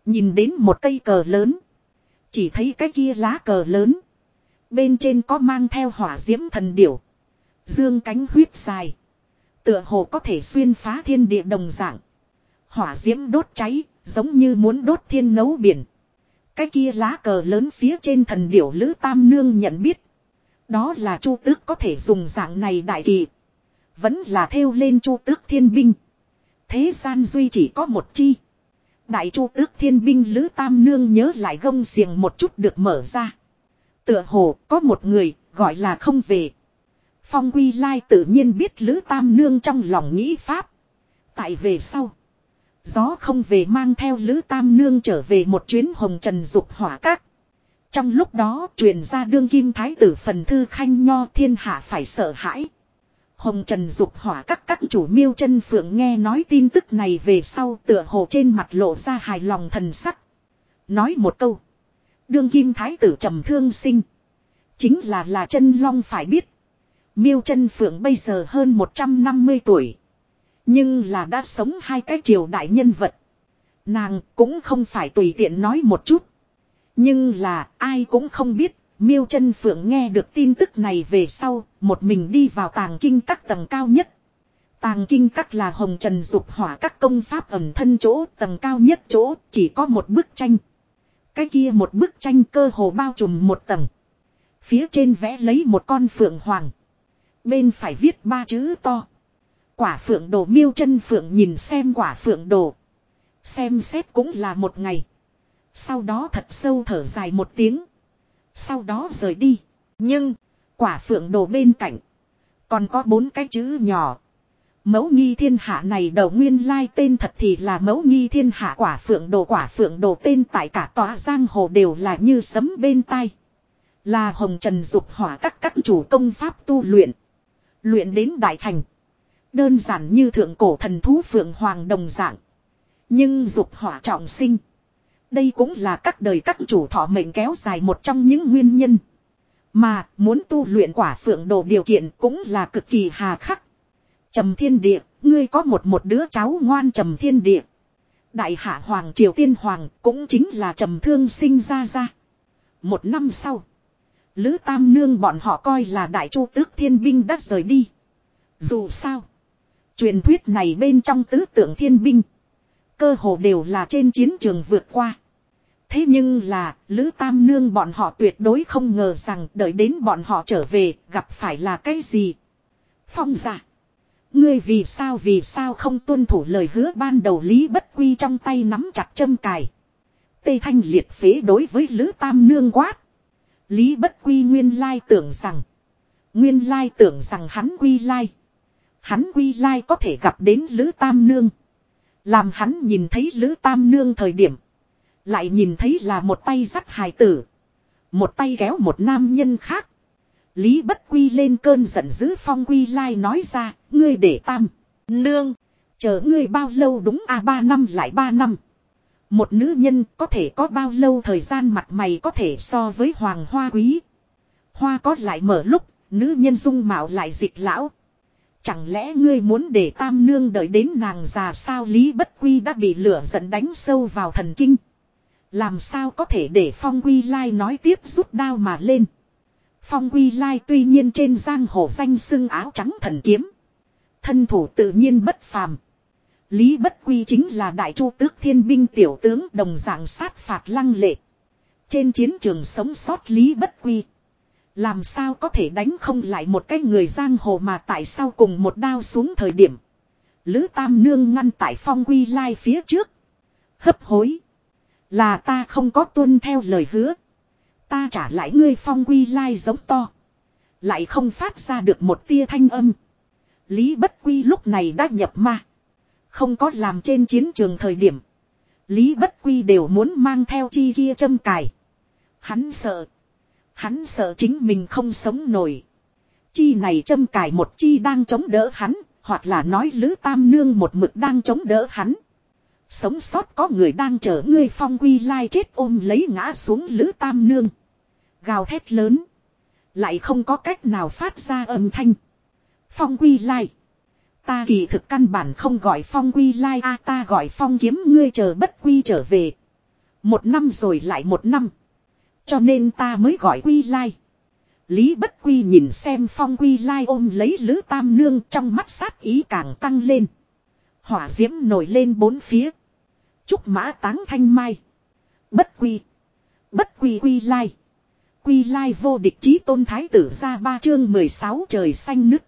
Nhìn đến một cây cờ lớn. Chỉ thấy cái kia lá cờ lớn. Bên trên có mang theo hỏa diễm thần điểu. Dương cánh huyết dài. Tựa hồ có thể xuyên phá thiên địa đồng dạng. Hỏa diễm đốt cháy, giống như muốn đốt thiên nấu biển. Cái kia lá cờ lớn phía trên thần điểu Lữ Tam Nương nhận biết. Đó là chu tước có thể dùng dạng này đại kỳ. Vẫn là theo lên chu tước thiên binh. Thế gian duy chỉ có một chi. Đại chu tước thiên binh Lữ Tam Nương nhớ lại gông xiềng một chút được mở ra. Tựa hồ có một người gọi là không về. Phong Quy Lai tự nhiên biết Lữ Tam Nương trong lòng nghĩ pháp. Tại về sau. Gió không về mang theo Lữ Tam Nương trở về một chuyến hồng trần dục hỏa các. Trong lúc đó, truyền ra đương kim thái tử phần thư khanh nho thiên hạ phải sợ hãi. Hồng Trần dục hỏa các các chủ miêu chân phượng nghe nói tin tức này về sau tựa hồ trên mặt lộ ra hài lòng thần sắc. Nói một câu. Đương kim thái tử trầm thương sinh. Chính là là chân long phải biết. Miêu chân phượng bây giờ hơn 150 tuổi. Nhưng là đã sống hai cái triều đại nhân vật. Nàng cũng không phải tùy tiện nói một chút. Nhưng là ai cũng không biết. Miêu chân phượng nghe được tin tức này về sau. Một mình đi vào tàng kinh các tầng cao nhất. Tàng kinh các là hồng trần dục hỏa các công pháp ẩm thân chỗ, tầng cao nhất chỗ, chỉ có một bức tranh. Cái kia một bức tranh cơ hồ bao trùm một tầng. Phía trên vẽ lấy một con phượng hoàng. Bên phải viết ba chữ to. Quả phượng đồ miêu chân phượng nhìn xem quả phượng đồ. Xem xét cũng là một ngày. Sau đó thật sâu thở dài một tiếng. Sau đó rời đi. Nhưng, quả phượng đồ bên cạnh. Còn có bốn cái chữ nhỏ. Mẫu nghi thiên hạ này đầu nguyên lai tên thật thì là mẫu nghi thiên hạ quả phượng đồ quả phượng đồ tên tại cả tòa giang hồ đều là như sấm bên tai. Là hồng trần dục hỏa các các chủ công pháp tu luyện. Luyện đến đại thành. Đơn giản như thượng cổ thần thú phượng hoàng đồng dạng. Nhưng dục hỏa trọng sinh. Đây cũng là các đời các chủ thọ mệnh kéo dài một trong những nguyên nhân. Mà muốn tu luyện quả phượng đồ điều kiện cũng là cực kỳ hà khắc. Trầm thiên địa, ngươi có một một đứa cháu ngoan trầm thiên địa. Đại hạ hoàng triều tiên hoàng cũng chính là trầm thương sinh ra ra. Một năm sau, Lữ Tam Nương bọn họ coi là đại chu tước thiên binh đã rời đi. Dù sao, truyền thuyết này bên trong tứ tượng thiên binh, cơ hồ đều là trên chiến trường vượt qua. Thế nhưng là, Lữ Tam Nương bọn họ tuyệt đối không ngờ rằng đợi đến bọn họ trở về, gặp phải là cái gì. Phong giả. Ngươi vì sao vì sao không tuân thủ lời hứa ban đầu Lý Bất Quy trong tay nắm chặt châm cài. Tây Thanh liệt phế đối với Lữ Tam Nương quát. Lý Bất Quy nguyên lai tưởng rằng. Nguyên lai tưởng rằng hắn quy lai. Hắn quy lai có thể gặp đến Lữ Tam Nương. Làm hắn nhìn thấy Lữ Tam Nương thời điểm. Lại nhìn thấy là một tay dắt hài tử. Một tay kéo một nam nhân khác. Lý bất quy lên cơn giận dữ phong quy lai nói ra, ngươi để tam, nương, chờ ngươi bao lâu đúng à ba năm lại ba năm. Một nữ nhân có thể có bao lâu thời gian mặt mày có thể so với hoàng hoa quý. Hoa có lại mở lúc, nữ nhân dung mạo lại dịch lão. Chẳng lẽ ngươi muốn để tam nương đợi đến nàng già sao Lý Bất Quy đã bị lửa giận đánh sâu vào thần kinh. Làm sao có thể để Phong Quy Lai nói tiếp rút đao mà lên. Phong Quy Lai tuy nhiên trên giang hồ danh xưng áo trắng thần kiếm. Thân thủ tự nhiên bất phàm. Lý Bất Quy chính là đại chu tước thiên binh tiểu tướng đồng dạng sát phạt lăng lệ. Trên chiến trường sống sót Lý Bất Quy. Làm sao có thể đánh không lại một cái người giang hồ mà tại sao cùng một đao xuống thời điểm. Lữ Tam Nương ngăn tại phong quy lai phía trước. Hấp hối. Là ta không có tuân theo lời hứa. Ta trả lại ngươi phong quy lai giống to. Lại không phát ra được một tia thanh âm. Lý bất quy lúc này đã nhập ma. Không có làm trên chiến trường thời điểm. Lý bất quy đều muốn mang theo chi kia châm cài. Hắn sợ. Hắn sợ chính mình không sống nổi. Chi này châm cài một chi đang chống đỡ hắn. Hoặc là nói lữ tam nương một mực đang chống đỡ hắn. Sống sót có người đang chở ngươi phong quy lai chết ôm lấy ngã xuống lữ tam nương. Gào thét lớn. Lại không có cách nào phát ra âm thanh. Phong quy lai. Ta kỳ thực căn bản không gọi phong quy lai a, ta gọi phong kiếm, ngươi chờ bất quy trở về. Một năm rồi lại một năm. Cho nên ta mới gọi quy lai. Lý bất quy nhìn xem phong quy lai ôm lấy lữ tam nương, trong mắt sát ý càng tăng lên. Hỏa diễm nổi lên bốn phía. Trúc mã táng thanh mai. Bất quy. Bất quy quy lai. Quy lai vô địch chí tôn thái tử ra ba chương 16 trời xanh nứt.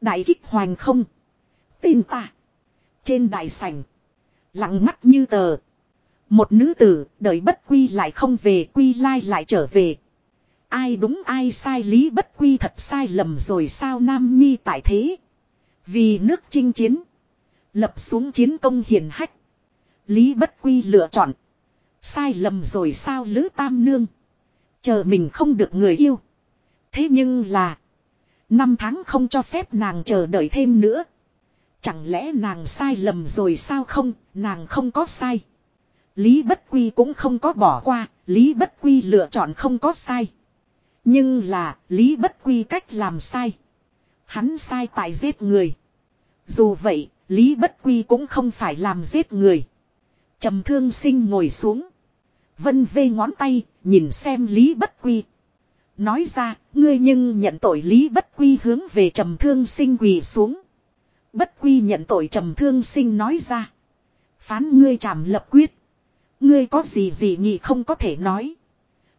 Đại kích hoành không. Tin ta. Trên đại sảnh. Lặng mắt như tờ. Một nữ tử đợi bất quy lại không về, quy lai lại trở về. Ai đúng, ai sai, lý bất quy thật sai lầm rồi sao Nam Nhi tại thế. Vì nước chinh chiến. Lập xuống chiến công hiền hách. Lý bất quy lựa chọn. Sai lầm rồi sao Lữ Tam Nương. Chờ mình không được người yêu. Thế nhưng là. Năm tháng không cho phép nàng chờ đợi thêm nữa. Chẳng lẽ nàng sai lầm rồi sao không, nàng không có sai. Lý Bất Quy cũng không có bỏ qua, Lý Bất Quy lựa chọn không có sai. Nhưng là, Lý Bất Quy cách làm sai. Hắn sai tại giết người. Dù vậy, Lý Bất Quy cũng không phải làm giết người. Trầm thương sinh ngồi xuống. Vân vê ngón tay, nhìn xem Lý Bất Quy. Nói ra, ngươi nhưng nhận tội Lý Bất Quy hướng về trầm thương sinh quỳ xuống. Bất Quy nhận tội trầm thương sinh nói ra. Phán ngươi trảm lập quyết. Ngươi có gì gì nhị không có thể nói.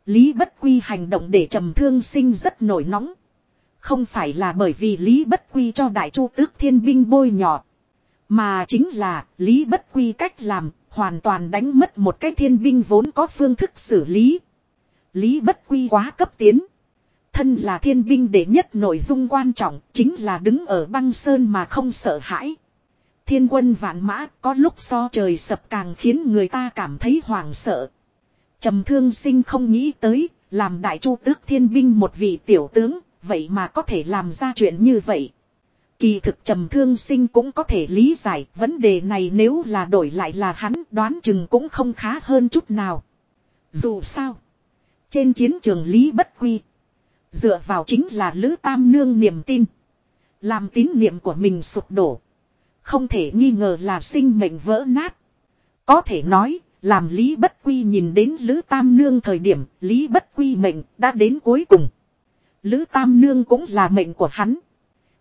Lý Bất Quy hành động để trầm thương sinh rất nổi nóng. Không phải là bởi vì Lý Bất Quy cho Đại Chu Tước Thiên Binh bôi nhỏ. Mà chính là Lý Bất Quy cách làm hoàn toàn đánh mất một cái thiên binh vốn có phương thức xử lý. Lý Bất Quy quá cấp tiến. Thân là thiên binh đệ nhất nội dung quan trọng chính là đứng ở băng sơn mà không sợ hãi. Thiên quân vạn mã có lúc so trời sập càng khiến người ta cảm thấy hoảng sợ. Trầm thương sinh không nghĩ tới, làm đại chu tước thiên binh một vị tiểu tướng, vậy mà có thể làm ra chuyện như vậy. Kỳ thực trầm thương sinh cũng có thể lý giải vấn đề này nếu là đổi lại là hắn đoán chừng cũng không khá hơn chút nào. Dù sao, trên chiến trường Lý Bất Quy, dựa vào chính là Lữ Tam Nương niềm tin. Làm tín niệm của mình sụp đổ. Không thể nghi ngờ là sinh mệnh vỡ nát. Có thể nói, làm Lý Bất Quy nhìn đến Lữ Tam Nương thời điểm Lý Bất Quy mệnh đã đến cuối cùng. Lữ Tam Nương cũng là mệnh của hắn.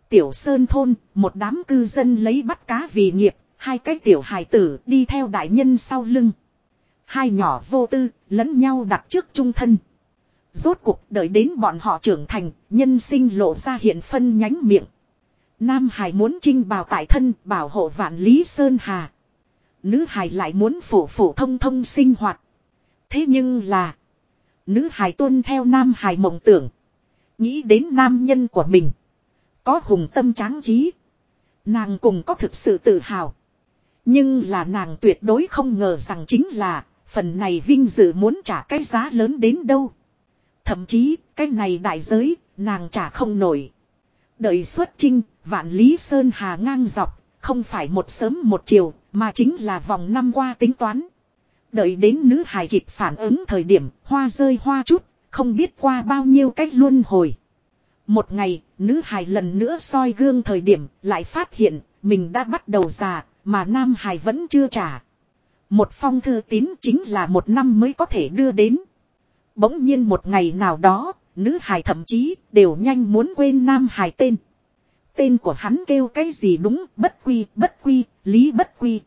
Tiểu Sơn Thôn, một đám cư dân lấy bắt cá vì nghiệp, hai cái tiểu hài tử đi theo đại nhân sau lưng. Hai nhỏ vô tư, lẫn nhau đặt trước trung thân. Rốt cuộc đợi đến bọn họ trưởng thành, nhân sinh lộ ra hiện phân nhánh miệng. Nam Hải muốn trinh bào tại thân bảo hộ vạn lý Sơn Hà. Nữ Hải lại muốn phổ phổ thông thông sinh hoạt. Thế nhưng là. Nữ Hải tuân theo Nam Hải mộng tưởng. Nghĩ đến nam nhân của mình. Có hùng tâm tráng trí. Nàng cùng có thực sự tự hào. Nhưng là nàng tuyệt đối không ngờ rằng chính là. Phần này vinh dự muốn trả cái giá lớn đến đâu. Thậm chí cái này đại giới nàng trả không nổi. Đợi xuất trinh, vạn lý sơn hà ngang dọc, không phải một sớm một chiều, mà chính là vòng năm qua tính toán. Đợi đến nữ hài kịp phản ứng thời điểm, hoa rơi hoa chút, không biết qua bao nhiêu cách luân hồi. Một ngày, nữ hài lần nữa soi gương thời điểm, lại phát hiện, mình đã bắt đầu già, mà nam hài vẫn chưa trả. Một phong thư tín chính là một năm mới có thể đưa đến. Bỗng nhiên một ngày nào đó, nữ hài thậm chí đều nhanh muốn quên nam hài tên. Tên của hắn kêu cái gì đúng, bất quy, bất quy, lý bất quy.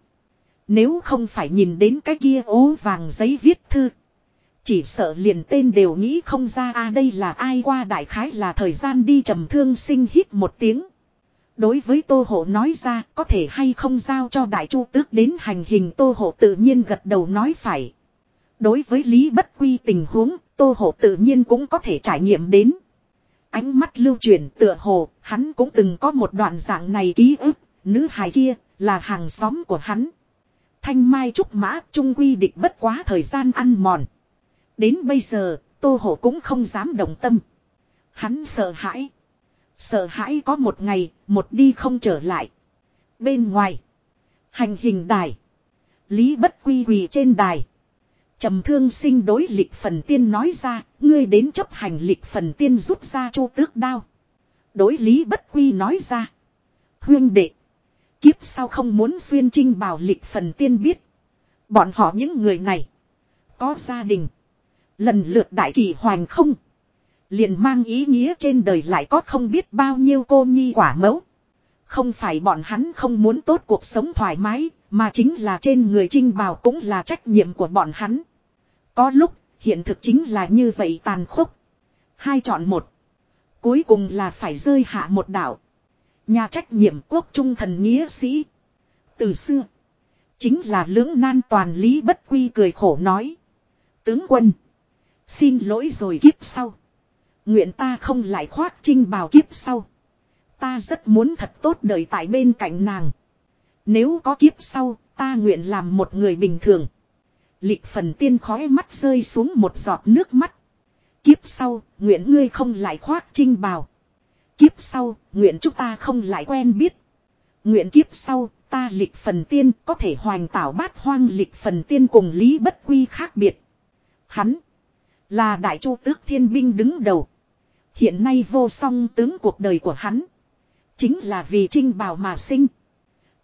Nếu không phải nhìn đến cái kia ố vàng giấy viết thư. Chỉ sợ liền tên đều nghĩ không ra a đây là ai qua đại khái là thời gian đi trầm thương sinh hít một tiếng. Đối với tô hộ nói ra có thể hay không giao cho đại chu tước đến hành hình tô hộ tự nhiên gật đầu nói phải. Đối với lý bất quy tình huống tô hộ tự nhiên cũng có thể trải nghiệm đến. Ánh mắt lưu chuyển tựa hồ hắn cũng từng có một đoạn dạng này ký ức, nữ hài kia là hàng xóm của hắn. Thanh mai trúc mã trung quy địch bất quá thời gian ăn mòn. Đến bây giờ, Tô Hổ cũng không dám động tâm. Hắn sợ hãi. Sợ hãi có một ngày, một đi không trở lại. Bên ngoài, hành hình đài. Lý bất quy quỳ trên đài trầm thương sinh đối lịch phần tiên nói ra, ngươi đến chấp hành lịch phần tiên rút ra chu tước đao. Đối lý bất quy nói ra. Huyên đệ. Kiếp sau không muốn xuyên trinh bảo lịch phần tiên biết. Bọn họ những người này. Có gia đình. Lần lượt đại kỳ hoành không. Liền mang ý nghĩa trên đời lại có không biết bao nhiêu cô nhi quả mẫu. Không phải bọn hắn không muốn tốt cuộc sống thoải mái, mà chính là trên người trinh bào cũng là trách nhiệm của bọn hắn. Có lúc, hiện thực chính là như vậy tàn khốc. Hai chọn một. Cuối cùng là phải rơi hạ một đảo. Nhà trách nhiệm quốc trung thần nghĩa sĩ. Từ xưa, chính là lưỡng nan toàn lý bất quy cười khổ nói. Tướng quân. Xin lỗi rồi kiếp sau. Nguyện ta không lại khoác trinh bào kiếp sau. Ta rất muốn thật tốt đời tại bên cạnh nàng. Nếu có kiếp sau, ta nguyện làm một người bình thường. Lịch phần tiên khói mắt rơi xuống một giọt nước mắt. Kiếp sau, nguyện ngươi không lại khoác trinh bào. Kiếp sau, nguyện chúng ta không lại quen biết. Nguyện kiếp sau, ta lịch phần tiên có thể hoành tảo bát hoang lịch phần tiên cùng lý bất quy khác biệt. Hắn là đại chu tước thiên binh đứng đầu. Hiện nay vô song tướng cuộc đời của hắn. Chính là vì trinh bào mà sinh.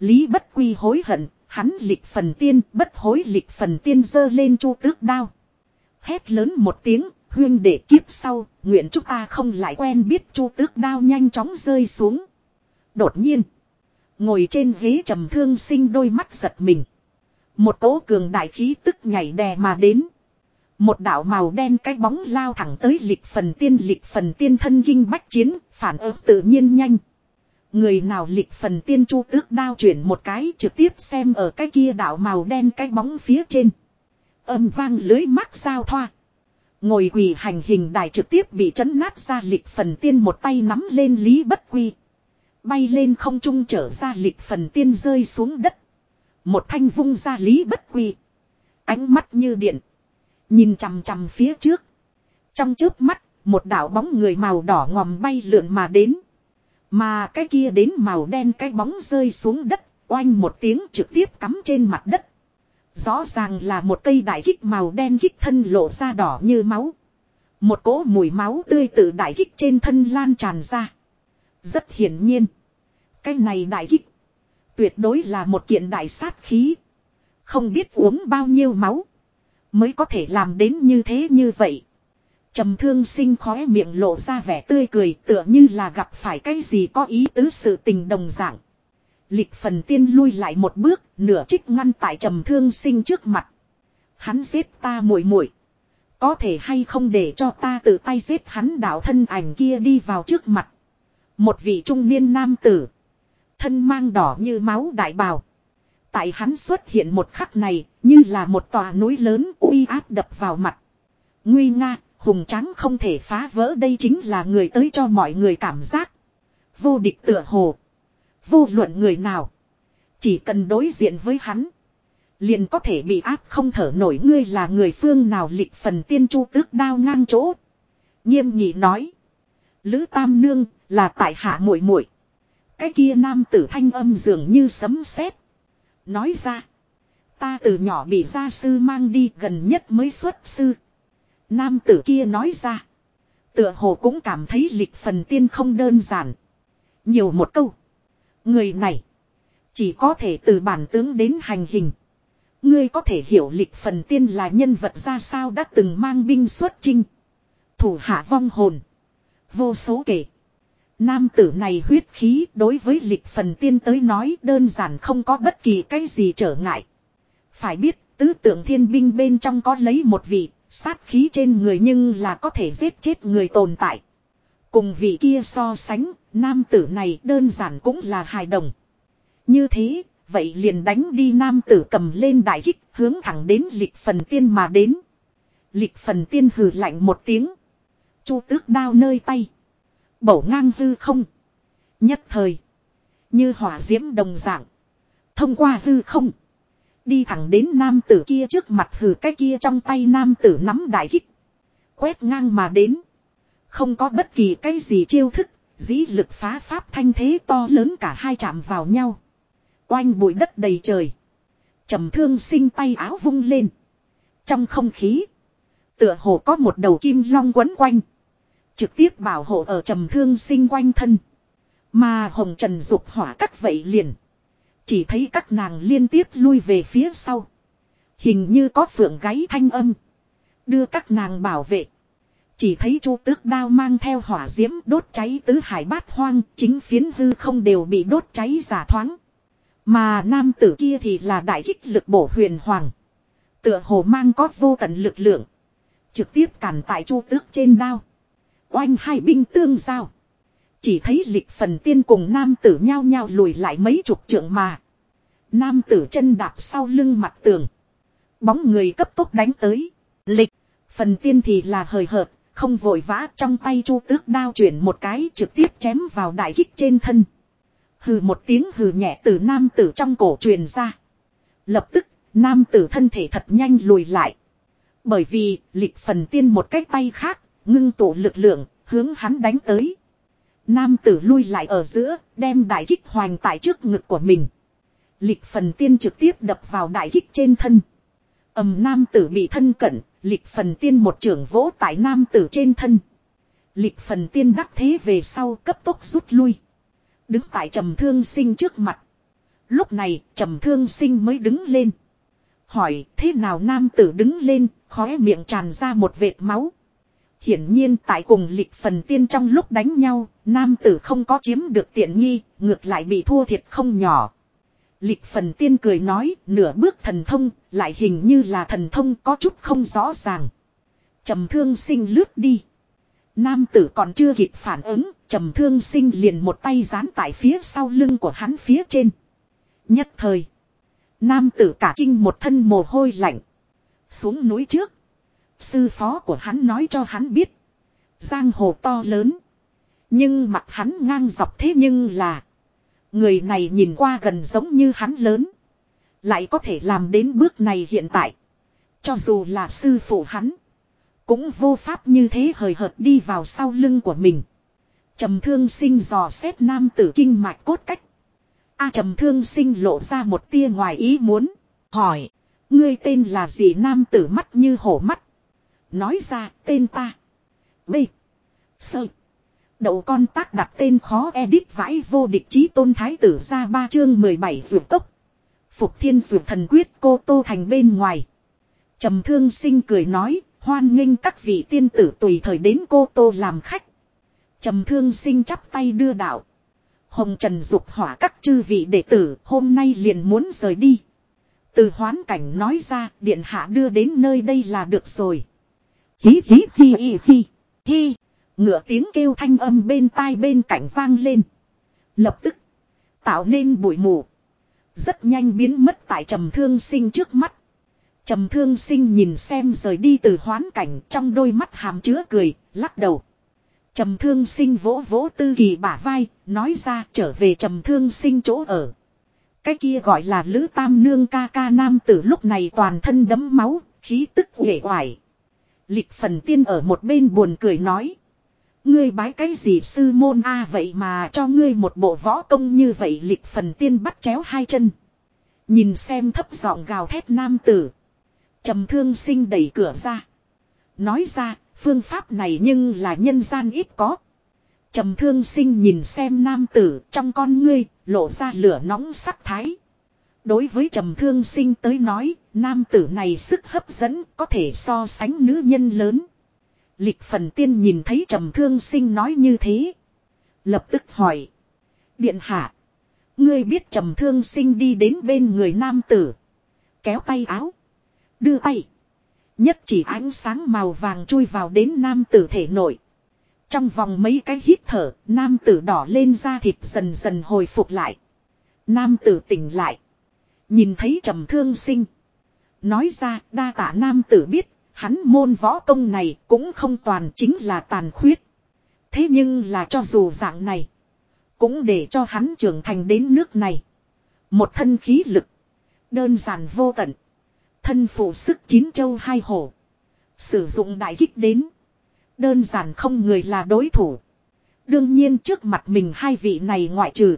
Lý bất quy hối hận, hắn lịch phần tiên, bất hối lịch phần tiên dơ lên chu tước đao. Hét lớn một tiếng, huyên để kiếp sau, nguyện chúng ta không lại quen biết chu tước đao nhanh chóng rơi xuống. Đột nhiên, ngồi trên ghế trầm thương sinh đôi mắt giật mình. Một cỗ cường đại khí tức nhảy đè mà đến. Một đạo màu đen cái bóng lao thẳng tới lịch phần tiên lịch phần tiên thân kinh bách chiến, phản ứng tự nhiên nhanh. Người nào lịch phần tiên chu tước đao chuyển một cái trực tiếp xem ở cái kia đảo màu đen cái bóng phía trên. Âm vang lưới mắt sao thoa. Ngồi quỳ hành hình đài trực tiếp bị chấn nát ra lịch phần tiên một tay nắm lên lý bất quy. Bay lên không trung trở ra lịch phần tiên rơi xuống đất. Một thanh vung ra lý bất quy. Ánh mắt như điện. Nhìn chằm chằm phía trước. Trong trước mắt, một đảo bóng người màu đỏ ngòm bay lượn mà đến. Mà cái kia đến màu đen cái bóng rơi xuống đất, oanh một tiếng trực tiếp cắm trên mặt đất. Rõ ràng là một cây đại kích màu đen kích thân lộ ra đỏ như máu. Một cỗ mùi máu tươi từ đại kích trên thân lan tràn ra. Rất hiển nhiên. Cái này đại kích. Tuyệt đối là một kiện đại sát khí. Không biết uống bao nhiêu máu. Mới có thể làm đến như thế như vậy trầm thương sinh khóe miệng lộ ra vẻ tươi cười tựa như là gặp phải cái gì có ý tứ sự tình đồng dạng. Lịch phần tiên lui lại một bước, nửa trích ngăn tại trầm thương sinh trước mặt. Hắn giết ta muội muội Có thể hay không để cho ta tự tay giết hắn đạo thân ảnh kia đi vào trước mặt. Một vị trung niên nam tử. Thân mang đỏ như máu đại bào. Tại hắn xuất hiện một khắc này, như là một tòa núi lớn uy áp đập vào mặt. Nguy nga, hùng tráng không thể phá vỡ đây chính là người tới cho mọi người cảm giác. Vô địch tựa hồ. Vô luận người nào. Chỉ cần đối diện với hắn. Liền có thể bị áp không thở nổi ngươi là người phương nào lịch phần tiên chu tước đao ngang chỗ. Nghiêm nhị nói. Lữ tam nương là tại hạ muội muội Cái kia nam tử thanh âm dường như sấm sét Nói ra. Ta từ nhỏ bị gia sư mang đi gần nhất mới xuất sư. Nam tử kia nói ra. Tựa hồ cũng cảm thấy lịch phần tiên không đơn giản. Nhiều một câu. Người này. Chỉ có thể từ bản tướng đến hành hình. Ngươi có thể hiểu lịch phần tiên là nhân vật ra sao đã từng mang binh xuất chinh. Thủ hạ vong hồn. Vô số kể. Nam tử này huyết khí đối với lịch phần tiên tới nói đơn giản không có bất kỳ cái gì trở ngại. Phải biết, tứ tượng thiên binh bên trong có lấy một vị sát khí trên người nhưng là có thể giết chết người tồn tại. Cùng vị kia so sánh, nam tử này đơn giản cũng là hài đồng. Như thế, vậy liền đánh đi nam tử cầm lên đại kích hướng thẳng đến lịch phần tiên mà đến. Lịch phần tiên hừ lạnh một tiếng. Chu tước đao nơi tay. Bổ ngang hư không. Nhất thời. Như hỏa diễm đồng dạng. Thông qua hư không. Đi thẳng đến nam tử kia trước mặt hừ cái kia trong tay nam tử nắm đại kích. Quét ngang mà đến. Không có bất kỳ cái gì chiêu thức. Dĩ lực phá pháp thanh thế to lớn cả hai chạm vào nhau. Oanh bụi đất đầy trời. trầm thương sinh tay áo vung lên. Trong không khí. Tựa hồ có một đầu kim long quấn quanh. Trực tiếp bảo hộ ở trầm thương sinh quanh thân. Mà hồng trần dục hỏa cắt vậy liền. Chỉ thấy các nàng liên tiếp lui về phía sau. Hình như có phượng gáy thanh âm. Đưa các nàng bảo vệ. Chỉ thấy chu tước đao mang theo hỏa diễm đốt cháy tứ hải bát hoang. Chính phiến hư không đều bị đốt cháy giả thoáng. Mà nam tử kia thì là đại kích lực bổ huyền hoàng. Tựa hồ mang có vô tận lực lượng. Trực tiếp cản tại chu tước trên đao. Oanh hai binh tương giao. Chỉ thấy lịch phần tiên cùng nam tử nhao nhao lùi lại mấy chục trượng mà. Nam tử chân đạp sau lưng mặt tường. Bóng người cấp tốc đánh tới. Lịch. Phần tiên thì là hời hợt. Không vội vã trong tay chu tước đao chuyển một cái trực tiếp chém vào đại kích trên thân. Hừ một tiếng hừ nhẹ từ nam tử trong cổ truyền ra. Lập tức, nam tử thân thể thật nhanh lùi lại. Bởi vì, lịch phần tiên một cái tay khác, ngưng tụ lực lượng, hướng hắn đánh tới. Nam tử lui lại ở giữa, đem đại kích hoành tại trước ngực của mình. Lịch phần tiên trực tiếp đập vào đại kích trên thân. ầm nam tử bị thân cận, lịch phần tiên một trưởng vỗ tại nam tử trên thân. Lịch phần tiên đắc thế về sau cấp tốc rút lui. Đứng tại trầm thương sinh trước mặt. Lúc này trầm thương sinh mới đứng lên. Hỏi thế nào nam tử đứng lên, khóe miệng tràn ra một vệt máu. Hiển nhiên tại cùng lịch phần tiên trong lúc đánh nhau, nam tử không có chiếm được tiện nghi, ngược lại bị thua thiệt không nhỏ. Lịch phần tiên cười nói, nửa bước thần thông, lại hình như là thần thông có chút không rõ ràng. trầm thương sinh lướt đi. Nam tử còn chưa kịp phản ứng, trầm thương sinh liền một tay dán tại phía sau lưng của hắn phía trên. Nhất thời. Nam tử cả kinh một thân mồ hôi lạnh. Xuống núi trước. Sư phó của hắn nói cho hắn biết. Giang hồ to lớn. Nhưng mặt hắn ngang dọc thế nhưng là. Người này nhìn qua gần giống như hắn lớn. Lại có thể làm đến bước này hiện tại. Cho dù là sư phụ hắn. Cũng vô pháp như thế hời hợt đi vào sau lưng của mình. Trầm thương sinh dò xét nam tử kinh mạch cốt cách. A trầm thương sinh lộ ra một tia ngoài ý muốn. Hỏi. Ngươi tên là gì nam tử mắt như hổ mắt. Nói ra tên ta. B. Sơ. Đậu con tác đặt tên khó edit vãi vô địch chí tôn thái tử ra ba chương 17 dược tốc. Phục thiên dược thần quyết cô tô thành bên ngoài. trầm thương sinh cười nói, hoan nghênh các vị tiên tử tùy thời đến cô tô làm khách. trầm thương sinh chắp tay đưa đạo. Hồng Trần dục hỏa các chư vị đệ tử hôm nay liền muốn rời đi. Từ hoán cảnh nói ra điện hạ đưa đến nơi đây là được rồi. Hí hí hí hí hí hí. Ngựa tiếng kêu thanh âm bên tai bên cạnh vang lên. Lập tức. Tạo nên bụi mù. Rất nhanh biến mất tại trầm thương sinh trước mắt. Trầm thương sinh nhìn xem rời đi từ hoán cảnh trong đôi mắt hàm chứa cười, lắc đầu. Trầm thương sinh vỗ vỗ tư kỳ bả vai, nói ra trở về trầm thương sinh chỗ ở. Cái kia gọi là lữ tam nương ca ca nam tử lúc này toàn thân đấm máu, khí tức uể oải. Lịch phần tiên ở một bên buồn cười nói. Ngươi bái cái gì sư môn a vậy mà cho ngươi một bộ võ công như vậy lịch phần tiên bắt chéo hai chân. Nhìn xem thấp giọng gào thét nam tử. trầm thương sinh đẩy cửa ra. Nói ra, phương pháp này nhưng là nhân gian ít có. trầm thương sinh nhìn xem nam tử trong con ngươi, lộ ra lửa nóng sắc thái. Đối với trầm thương sinh tới nói, nam tử này sức hấp dẫn có thể so sánh nữ nhân lớn. Lịch phần tiên nhìn thấy trầm thương sinh nói như thế. Lập tức hỏi. Điện hạ. Ngươi biết trầm thương sinh đi đến bên người nam tử. Kéo tay áo. Đưa tay. Nhất chỉ ánh sáng màu vàng chui vào đến nam tử thể nội. Trong vòng mấy cái hít thở, nam tử đỏ lên da thịt dần dần hồi phục lại. Nam tử tỉnh lại. Nhìn thấy trầm thương sinh. Nói ra đa tạ nam tử biết Hắn môn võ công này cũng không toàn chính là tàn khuyết. Thế nhưng là cho dù dạng này. Cũng để cho hắn trưởng thành đến nước này. Một thân khí lực. Đơn giản vô tận. Thân phụ sức chín châu hai hổ. Sử dụng đại kích đến. Đơn giản không người là đối thủ. Đương nhiên trước mặt mình hai vị này ngoại trừ.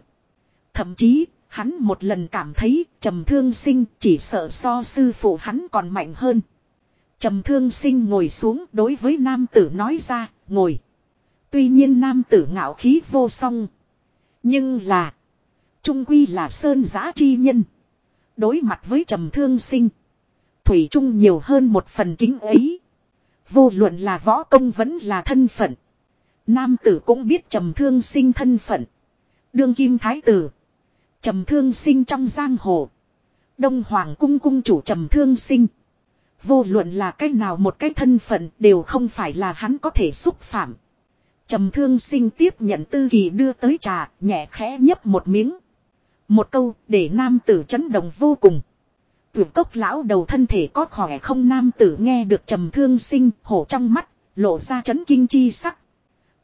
Thậm chí, hắn một lần cảm thấy trầm thương sinh chỉ sợ so sư phụ hắn còn mạnh hơn. Trầm thương sinh ngồi xuống đối với nam tử nói ra, ngồi. Tuy nhiên nam tử ngạo khí vô song. Nhưng là. Trung quy là sơn giã chi nhân. Đối mặt với trầm thương sinh. Thủy Trung nhiều hơn một phần kính ấy. Vô luận là võ công vẫn là thân phận. Nam tử cũng biết trầm thương sinh thân phận. Đương kim thái tử. Trầm thương sinh trong giang hồ. Đông Hoàng cung cung chủ trầm thương sinh. Vô luận là cách nào một cái thân phận đều không phải là hắn có thể xúc phạm. Trầm thương sinh tiếp nhận tư kỳ đưa tới trà, nhẹ khẽ nhấp một miếng. Một câu để nam tử chấn động vô cùng. Tưởng cốc lão đầu thân thể có khỏe không nam tử nghe được trầm thương sinh hổ trong mắt, lộ ra chấn kinh chi sắc.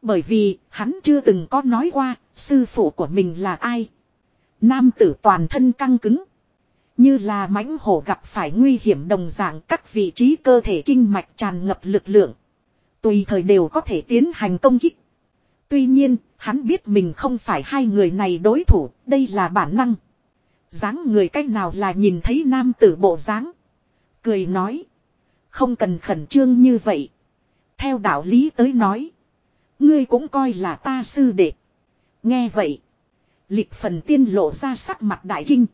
Bởi vì hắn chưa từng có nói qua sư phụ của mình là ai. Nam tử toàn thân căng cứng. Như là mãnh hổ gặp phải nguy hiểm đồng dạng các vị trí cơ thể kinh mạch tràn ngập lực lượng. Tùy thời đều có thể tiến hành công kích. Tuy nhiên, hắn biết mình không phải hai người này đối thủ, đây là bản năng. dáng người cách nào là nhìn thấy nam tử bộ dáng Cười nói. Không cần khẩn trương như vậy. Theo đạo lý tới nói. Ngươi cũng coi là ta sư đệ. Nghe vậy. Lịch phần tiên lộ ra sắc mặt đại kinh.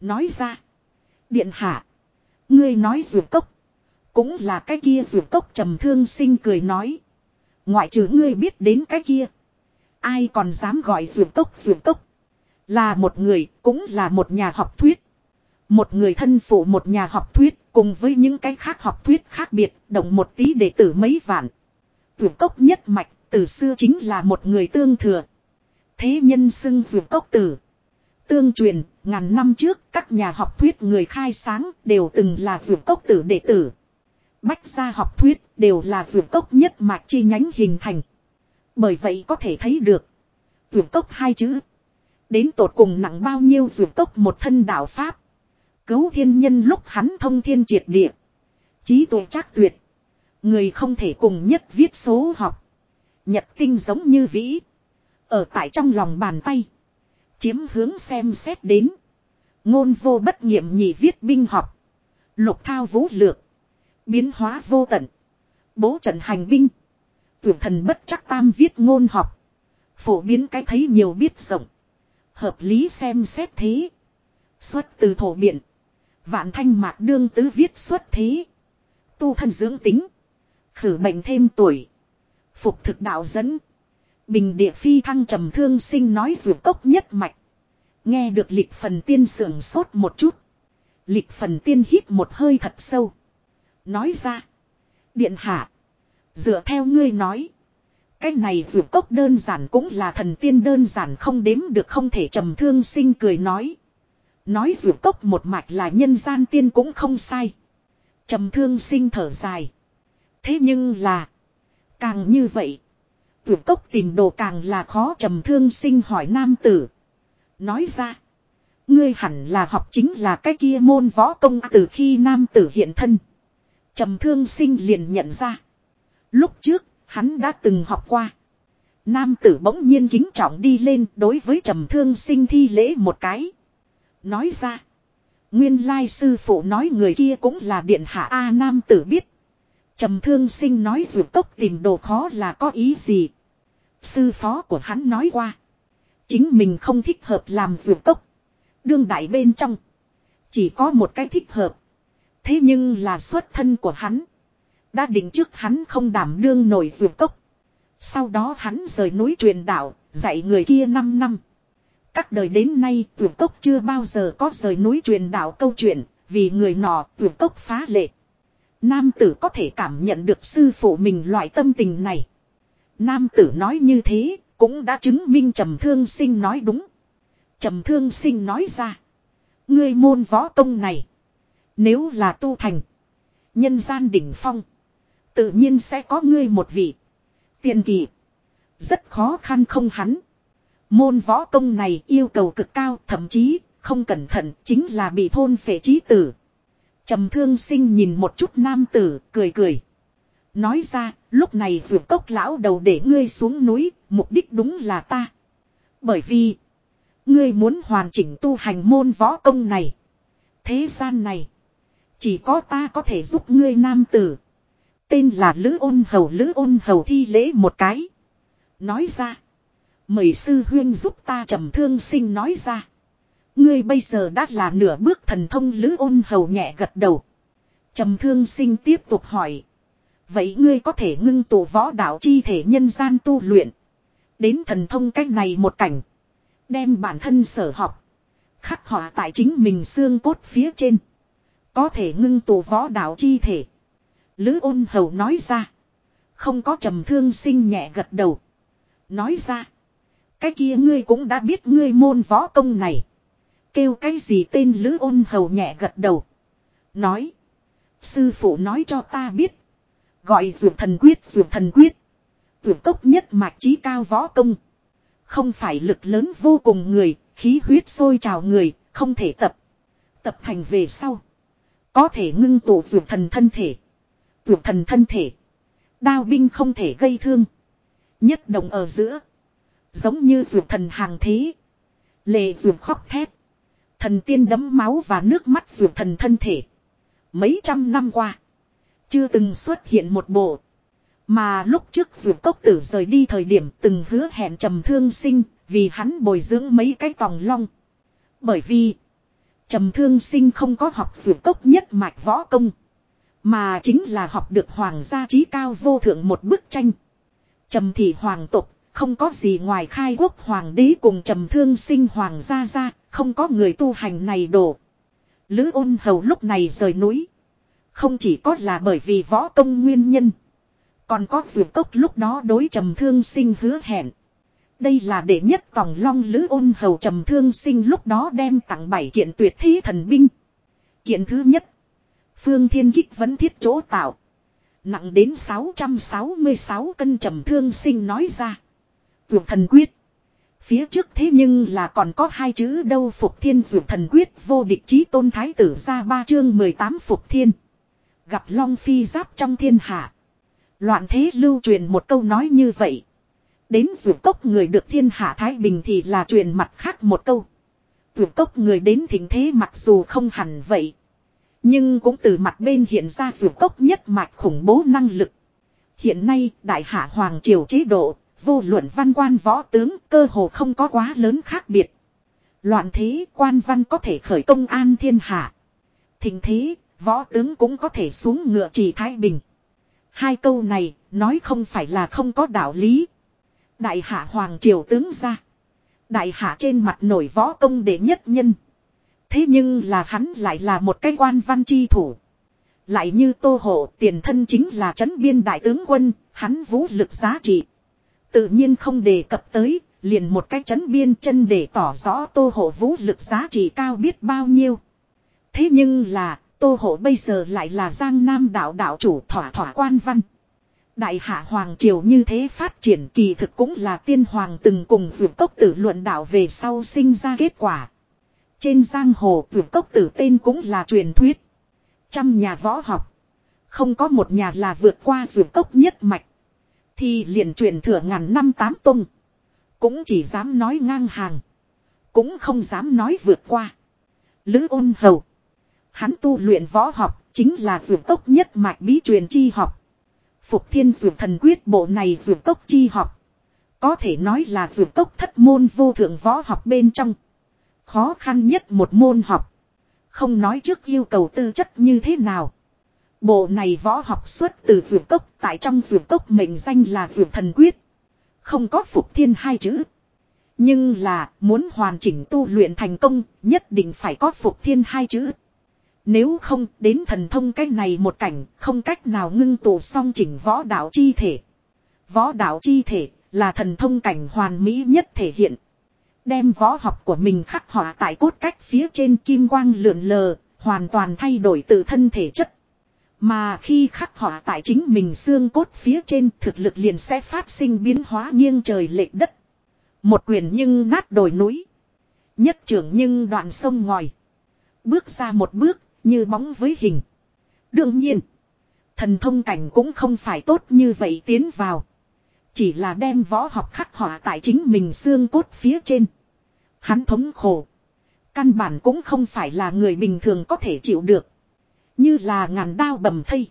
Nói ra. Điện hạ. Ngươi nói ruột cốc. Cũng là cái kia ruột cốc trầm thương sinh cười nói. Ngoại trừ ngươi biết đến cái kia. Ai còn dám gọi ruột cốc ruột cốc. Là một người cũng là một nhà học thuyết. Một người thân phụ một nhà học thuyết cùng với những cái khác học thuyết khác biệt, động một tí đệ tử mấy vạn. Vượt cốc nhất mạch, từ xưa chính là một người tương thừa. Thế nhân xưng ruột cốc tử. Tương truyền, ngàn năm trước, các nhà học thuyết người khai sáng đều từng là ruột cốc tử đệ tử. Bách gia học thuyết đều là ruột cốc nhất mạch chi nhánh hình thành. Bởi vậy có thể thấy được. Ruột cốc hai chữ. Đến tột cùng nặng bao nhiêu ruột cốc một thân đạo Pháp. Cứu thiên nhân lúc hắn thông thiên triệt địa. Trí tuệ chắc tuyệt. Người không thể cùng nhất viết số học. Nhật tinh giống như vĩ. Ở tại trong lòng bàn tay. Chiếm hướng xem xét đến. Ngôn vô bất nhiệm nhị viết binh học. Lục thao vũ lược. Biến hóa vô tận. Bố trận hành binh. tuyển thần bất chắc tam viết ngôn học. Phổ biến cái thấy nhiều biết rộng. Hợp lý xem xét thế. Xuất từ thổ biện. Vạn thanh mạc đương tứ viết xuất thế. Tu thân dưỡng tính. Khử bệnh thêm tuổi. Phục thực đạo dẫn. Bình địa phi thăng trầm thương sinh nói dù cốc nhất mạch. Nghe được lịch phần tiên sưởng sốt một chút. Lịch phần tiên hít một hơi thật sâu. Nói ra. Điện hạ. Dựa theo ngươi nói. Cái này dù cốc đơn giản cũng là thần tiên đơn giản không đếm được không thể trầm thương sinh cười nói. Nói dù cốc một mạch là nhân gian tiên cũng không sai. trầm thương sinh thở dài. Thế nhưng là. Càng như vậy tuyệt cốc tìm đồ càng là khó trầm thương sinh hỏi nam tử. Nói ra. Ngươi hẳn là học chính là cái kia môn võ công từ khi nam tử hiện thân. trầm thương sinh liền nhận ra. Lúc trước, hắn đã từng học qua. Nam tử bỗng nhiên kính trọng đi lên đối với trầm thương sinh thi lễ một cái. Nói ra. Nguyên lai sư phụ nói người kia cũng là điện hạ A nam tử biết. Trầm thương sinh nói dù tốc tìm đồ khó là có ý gì. Sư phó của hắn nói qua. Chính mình không thích hợp làm dù tốc. Đương đại bên trong. Chỉ có một cái thích hợp. Thế nhưng là xuất thân của hắn. Đã định trước hắn không đảm đương nổi dù cốc. Sau đó hắn rời núi truyền đạo, dạy người kia 5 năm. Các đời đến nay tuyển cốc chưa bao giờ có rời núi truyền đạo câu chuyện, vì người nọ tuyển cốc phá lệ. Nam tử có thể cảm nhận được sư phụ mình loại tâm tình này. Nam tử nói như thế, cũng đã chứng minh trầm thương sinh nói đúng. Trầm thương sinh nói ra. Ngươi môn võ công này. Nếu là tu thành. Nhân gian đỉnh phong. Tự nhiên sẽ có ngươi một vị. Tiền kỳ. Rất khó khăn không hắn. Môn võ công này yêu cầu cực cao thậm chí không cẩn thận chính là bị thôn phệ trí tử. trầm thương sinh nhìn một chút nam tử cười cười. Nói ra, lúc này vượt cốc lão đầu để ngươi xuống núi, mục đích đúng là ta. Bởi vì, ngươi muốn hoàn chỉnh tu hành môn võ công này. Thế gian này, chỉ có ta có thể giúp ngươi nam tử. Tên là Lữ ôn hầu, Lữ ôn hầu thi lễ một cái. Nói ra. Mời sư huyên giúp ta trầm thương sinh nói ra. Ngươi bây giờ đã là nửa bước thần thông Lữ ôn hầu nhẹ gật đầu. Trầm thương sinh tiếp tục hỏi. Vậy ngươi có thể ngưng tụ võ đạo chi thể nhân gian tu luyện. Đến thần thông cách này một cảnh. Đem bản thân sở học. Khắc họa tại chính mình xương cốt phía trên. Có thể ngưng tụ võ đạo chi thể. Lữ ôn hầu nói ra. Không có trầm thương sinh nhẹ gật đầu. Nói ra. Cái kia ngươi cũng đã biết ngươi môn võ công này. Kêu cái gì tên Lữ ôn hầu nhẹ gật đầu. Nói. Sư phụ nói cho ta biết. Gọi dược thần quyết dược thần quyết. Dược cốc nhất mạch trí cao võ công. Không phải lực lớn vô cùng người, khí huyết sôi trào người, không thể tập. Tập thành về sau. Có thể ngưng tụ dược thần thân thể. Dược thần thân thể. Đao binh không thể gây thương. Nhất động ở giữa. Giống như dược thần hàng thế. Lệ dược khóc thét. Thần tiên đấm máu và nước mắt dược thần thân thể. Mấy trăm năm qua. Chưa từng xuất hiện một bộ. Mà lúc trước vượt cốc tử rời đi thời điểm từng hứa hẹn trầm thương sinh. Vì hắn bồi dưỡng mấy cái tòng long. Bởi vì. Trầm thương sinh không có học vượt cốc nhất mạch võ công. Mà chính là học được hoàng gia trí cao vô thượng một bức tranh. Trầm thị hoàng tục, không có gì ngoài khai quốc hoàng đế cùng trầm thương sinh hoàng gia gia, không có người tu hành này đổ. Lữ ôn hầu lúc này rời núi. Không chỉ có là bởi vì võ công nguyên nhân. Còn có dược cốc lúc đó đối trầm thương sinh hứa hẹn. Đây là đệ nhất tòng long lữ ôn hầu trầm thương sinh lúc đó đem tặng bảy kiện tuyệt thế thần binh. Kiện thứ nhất. Phương thiên kích vẫn thiết chỗ tạo. Nặng đến 666 cân trầm thương sinh nói ra. Dược thần quyết. Phía trước thế nhưng là còn có hai chữ đâu Phục Thiên Dược Thần Quyết vô địch chí tôn thái tử ra ba chương 18 Phục Thiên. Gặp Long Phi giáp trong thiên hạ. Loạn thế lưu truyền một câu nói như vậy. Đến dù cốc người được thiên hạ Thái Bình thì là truyền mặt khác một câu. Dù cốc người đến thỉnh thế mặc dù không hẳn vậy. Nhưng cũng từ mặt bên hiện ra dù cốc nhất mạch khủng bố năng lực. Hiện nay đại hạ hoàng triều chế độ, vô luận văn quan võ tướng cơ hồ không có quá lớn khác biệt. Loạn thế quan văn có thể khởi công an thiên hạ. Thỉnh thế, võ tướng cũng có thể xuống ngựa chỉ Thái Bình. Hai câu này nói không phải là không có đạo lý. Đại hạ hoàng triều tướng ra. Đại hạ trên mặt nổi võ công đệ nhất nhân. Thế nhưng là hắn lại là một cái quan văn chi thủ. Lại như tô hộ tiền thân chính là trấn biên đại tướng quân, hắn vũ lực giá trị. Tự nhiên không đề cập tới, liền một cái trấn biên chân để tỏ rõ tô hộ vũ lực giá trị cao biết bao nhiêu. Thế nhưng là, tô hộ bây giờ lại là giang nam đạo đạo chủ thỏa thỏa quan văn. Đại hạ Hoàng Triều như thế phát triển kỳ thực cũng là tiên hoàng từng cùng vượt cốc tử luận đạo về sau sinh ra kết quả. Trên giang hồ, vượt cốc tử tên cũng là truyền thuyết. Trăm nhà võ học. Không có một nhà là vượt qua vượt cốc nhất mạch. Thì liền truyền thừa ngàn năm tám tung. Cũng chỉ dám nói ngang hàng. Cũng không dám nói vượt qua. Lữ ôn hầu. Hắn tu luyện võ học chính là dược tốc nhất mạch bí truyền chi học. Phục thiên dược thần quyết bộ này dược tốc chi học. Có thể nói là dược tốc thất môn vô thượng võ học bên trong. Khó khăn nhất một môn học. Không nói trước yêu cầu tư chất như thế nào. Bộ này võ học xuất từ dược tốc, tại trong dược tốc mệnh danh là dược thần quyết. Không có phục thiên hai chữ. Nhưng là muốn hoàn chỉnh tu luyện thành công, nhất định phải có phục thiên hai chữ. Nếu không đến thần thông cái này một cảnh không cách nào ngưng tụ song chỉnh võ đạo chi thể. Võ đạo chi thể là thần thông cảnh hoàn mỹ nhất thể hiện. Đem võ học của mình khắc họa tại cốt cách phía trên kim quang lượn lờ, hoàn toàn thay đổi tự thân thể chất. Mà khi khắc họa tại chính mình xương cốt phía trên thực lực liền sẽ phát sinh biến hóa nghiêng trời lệch đất. Một quyền nhưng nát đồi núi. Nhất trưởng nhưng đoạn sông ngòi. Bước ra một bước như bóng với hình. Đương nhiên. Thần thông cảnh cũng không phải tốt như vậy tiến vào. Chỉ là đem võ học khắc họa tại chính mình xương cốt phía trên. Hắn thống khổ. Căn bản cũng không phải là người bình thường có thể chịu được. Như là ngàn đao bầm thây.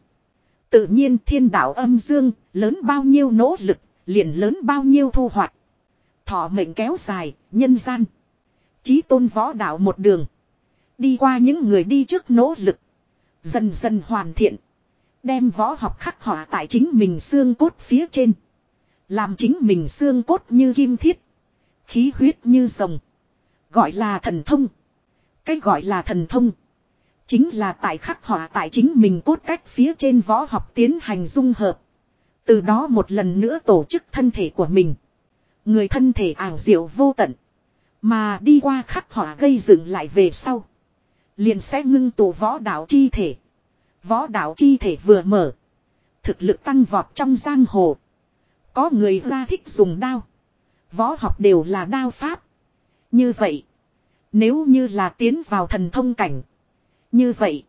Tự nhiên thiên đạo âm dương, lớn bao nhiêu nỗ lực, liền lớn bao nhiêu thu hoạch. Thọ mệnh kéo dài, nhân gian. Chí tôn võ đạo một đường. Đi qua những người đi trước nỗ lực. Dần dần hoàn thiện. Đem võ học khắc họa tại chính mình xương cốt phía trên. Làm chính mình xương cốt như kim thiết. Khí huyết như rồng. Gọi là thần thông. Cái gọi là thần thông. Chính là tại khắc họa tại chính mình cốt cách phía trên võ học tiến hành dung hợp. Từ đó một lần nữa tổ chức thân thể của mình. Người thân thể ảo diệu vô tận. Mà đi qua khắc họa gây dựng lại về sau. Liền sẽ ngưng tụ võ đạo chi thể. Võ đạo chi thể vừa mở. Thực lực tăng vọt trong giang hồ. Có người ra thích dùng đao. Võ học đều là đao pháp. Như vậy. Nếu như là tiến vào thần thông cảnh. Như vậy.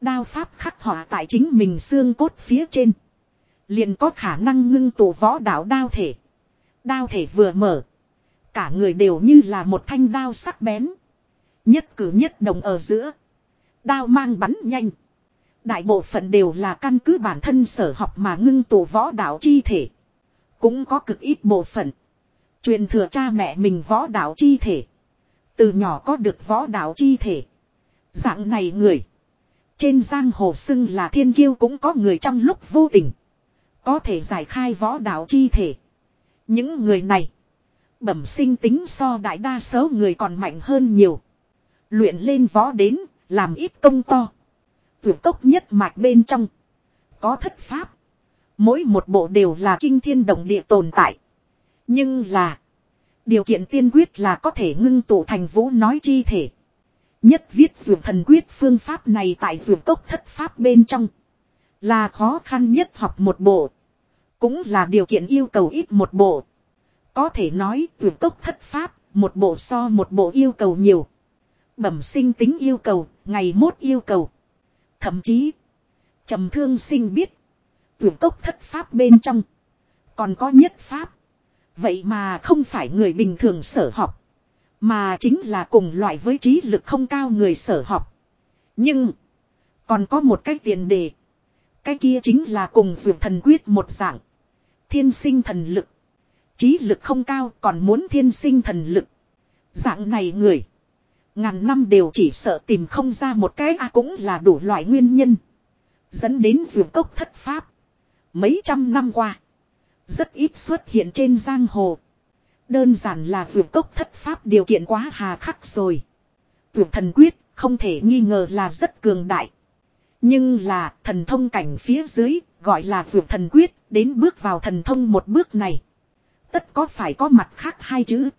Đao pháp khắc họa tại chính mình xương cốt phía trên. Liền có khả năng ngưng tụ võ đạo đao thể. Đao thể vừa mở. Cả người đều như là một thanh đao sắc bén. Nhất cử nhất đồng ở giữa. Đao mang bắn nhanh. Đại bộ phận đều là căn cứ bản thân sở học mà ngưng tụ võ đạo chi thể. Cũng có cực ít bộ phận. Truyền thừa cha mẹ mình võ đạo chi thể. Từ nhỏ có được võ đạo chi thể. Dạng này người. Trên giang hồ xưng là thiên kiêu cũng có người trong lúc vô tình. Có thể giải khai võ đạo chi thể. Những người này. Bẩm sinh tính so đại đa số người còn mạnh hơn nhiều. Luyện lên võ đến, làm ít công to. Vượt cốc nhất mạch bên trong. Có thất pháp. Mỗi một bộ đều là kinh thiên động địa tồn tại. Nhưng là. Điều kiện tiên quyết là có thể ngưng tụ thành vũ nói chi thể. Nhất viết dược thần quyết phương pháp này tại dược cốc thất pháp bên trong. Là khó khăn nhất học một bộ. Cũng là điều kiện yêu cầu ít một bộ. Có thể nói dược cốc thất pháp, một bộ so một bộ yêu cầu nhiều. Bẩm sinh tính yêu cầu, ngày mốt yêu cầu. Thậm chí, trầm thương sinh biết. Dược cốc thất pháp bên trong. Còn có nhất pháp. Vậy mà không phải người bình thường sở học. Mà chính là cùng loại với trí lực không cao người sở học. Nhưng. Còn có một cái tiền đề. Cái kia chính là cùng vượt thần quyết một dạng. Thiên sinh thần lực. Trí lực không cao còn muốn thiên sinh thần lực. Dạng này người. Ngàn năm đều chỉ sợ tìm không ra một cái a cũng là đủ loại nguyên nhân. Dẫn đến vườn cốc thất pháp. Mấy trăm năm qua. Rất ít xuất hiện trên giang hồ. Đơn giản là vườn cốc thất pháp điều kiện quá hà khắc rồi. Vườn thần quyết không thể nghi ngờ là rất cường đại. Nhưng là thần thông cảnh phía dưới gọi là vượt thần quyết đến bước vào thần thông một bước này. Tất có phải có mặt khác hai chữ.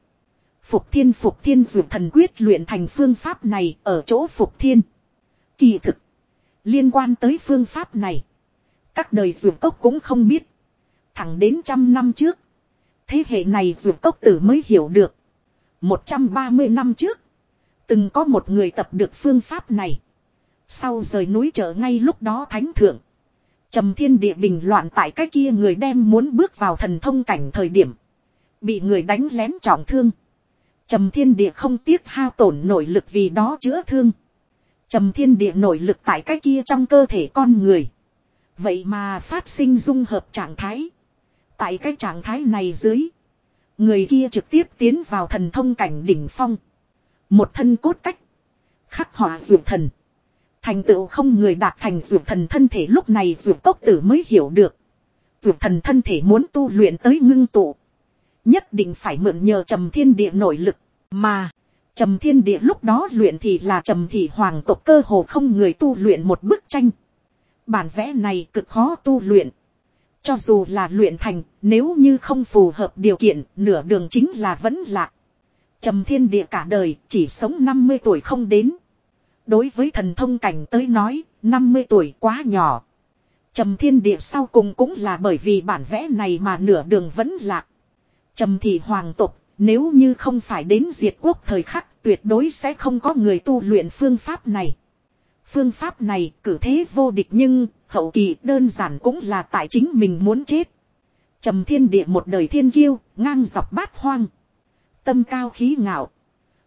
Phục thiên phục thiên vượt thần quyết luyện thành phương pháp này ở chỗ phục thiên. Kỳ thực. Liên quan tới phương pháp này. Các đời vượt cốc cũng không biết. Thẳng đến trăm năm trước. Thế hệ này dù cốc tử mới hiểu được. 130 năm trước. Từng có một người tập được phương pháp này. Sau rời núi trở ngay lúc đó thánh thượng. trầm thiên địa bình loạn tại cái kia người đem muốn bước vào thần thông cảnh thời điểm. Bị người đánh lén trọng thương trầm thiên địa không tiếc hao tổn nội lực vì đó chữa thương. trầm thiên địa nội lực tại cái kia trong cơ thể con người. Vậy mà phát sinh dung hợp trạng thái. Tại cái trạng thái này dưới. Người kia trực tiếp tiến vào thần thông cảnh đỉnh phong. Một thân cốt cách. Khắc họa dược thần. Thành tựu không người đạt thành dược thần thân thể lúc này dược cốc tử mới hiểu được. Dược thần thân thể muốn tu luyện tới ngưng tụ. Nhất định phải mượn nhờ trầm thiên địa nội lực. Mà. Trầm thiên địa lúc đó luyện thì là trầm thị hoàng tộc cơ hồ không người tu luyện một bức tranh. Bản vẽ này cực khó tu luyện. Cho dù là luyện thành, nếu như không phù hợp điều kiện, nửa đường chính là vẫn lạc. Trầm thiên địa cả đời, chỉ sống 50 tuổi không đến. Đối với thần thông cảnh tới nói, 50 tuổi quá nhỏ. Trầm thiên địa sau cùng cũng là bởi vì bản vẽ này mà nửa đường vẫn lạc. Trầm thị hoàng tục, nếu như không phải đến diệt quốc thời khắc, tuyệt đối sẽ không có người tu luyện phương pháp này. Phương pháp này cử thế vô địch nhưng hậu kỳ đơn giản cũng là tại chính mình muốn chết. Trầm thiên địa một đời thiên kiêu, ngang dọc bát hoang. Tâm cao khí ngạo.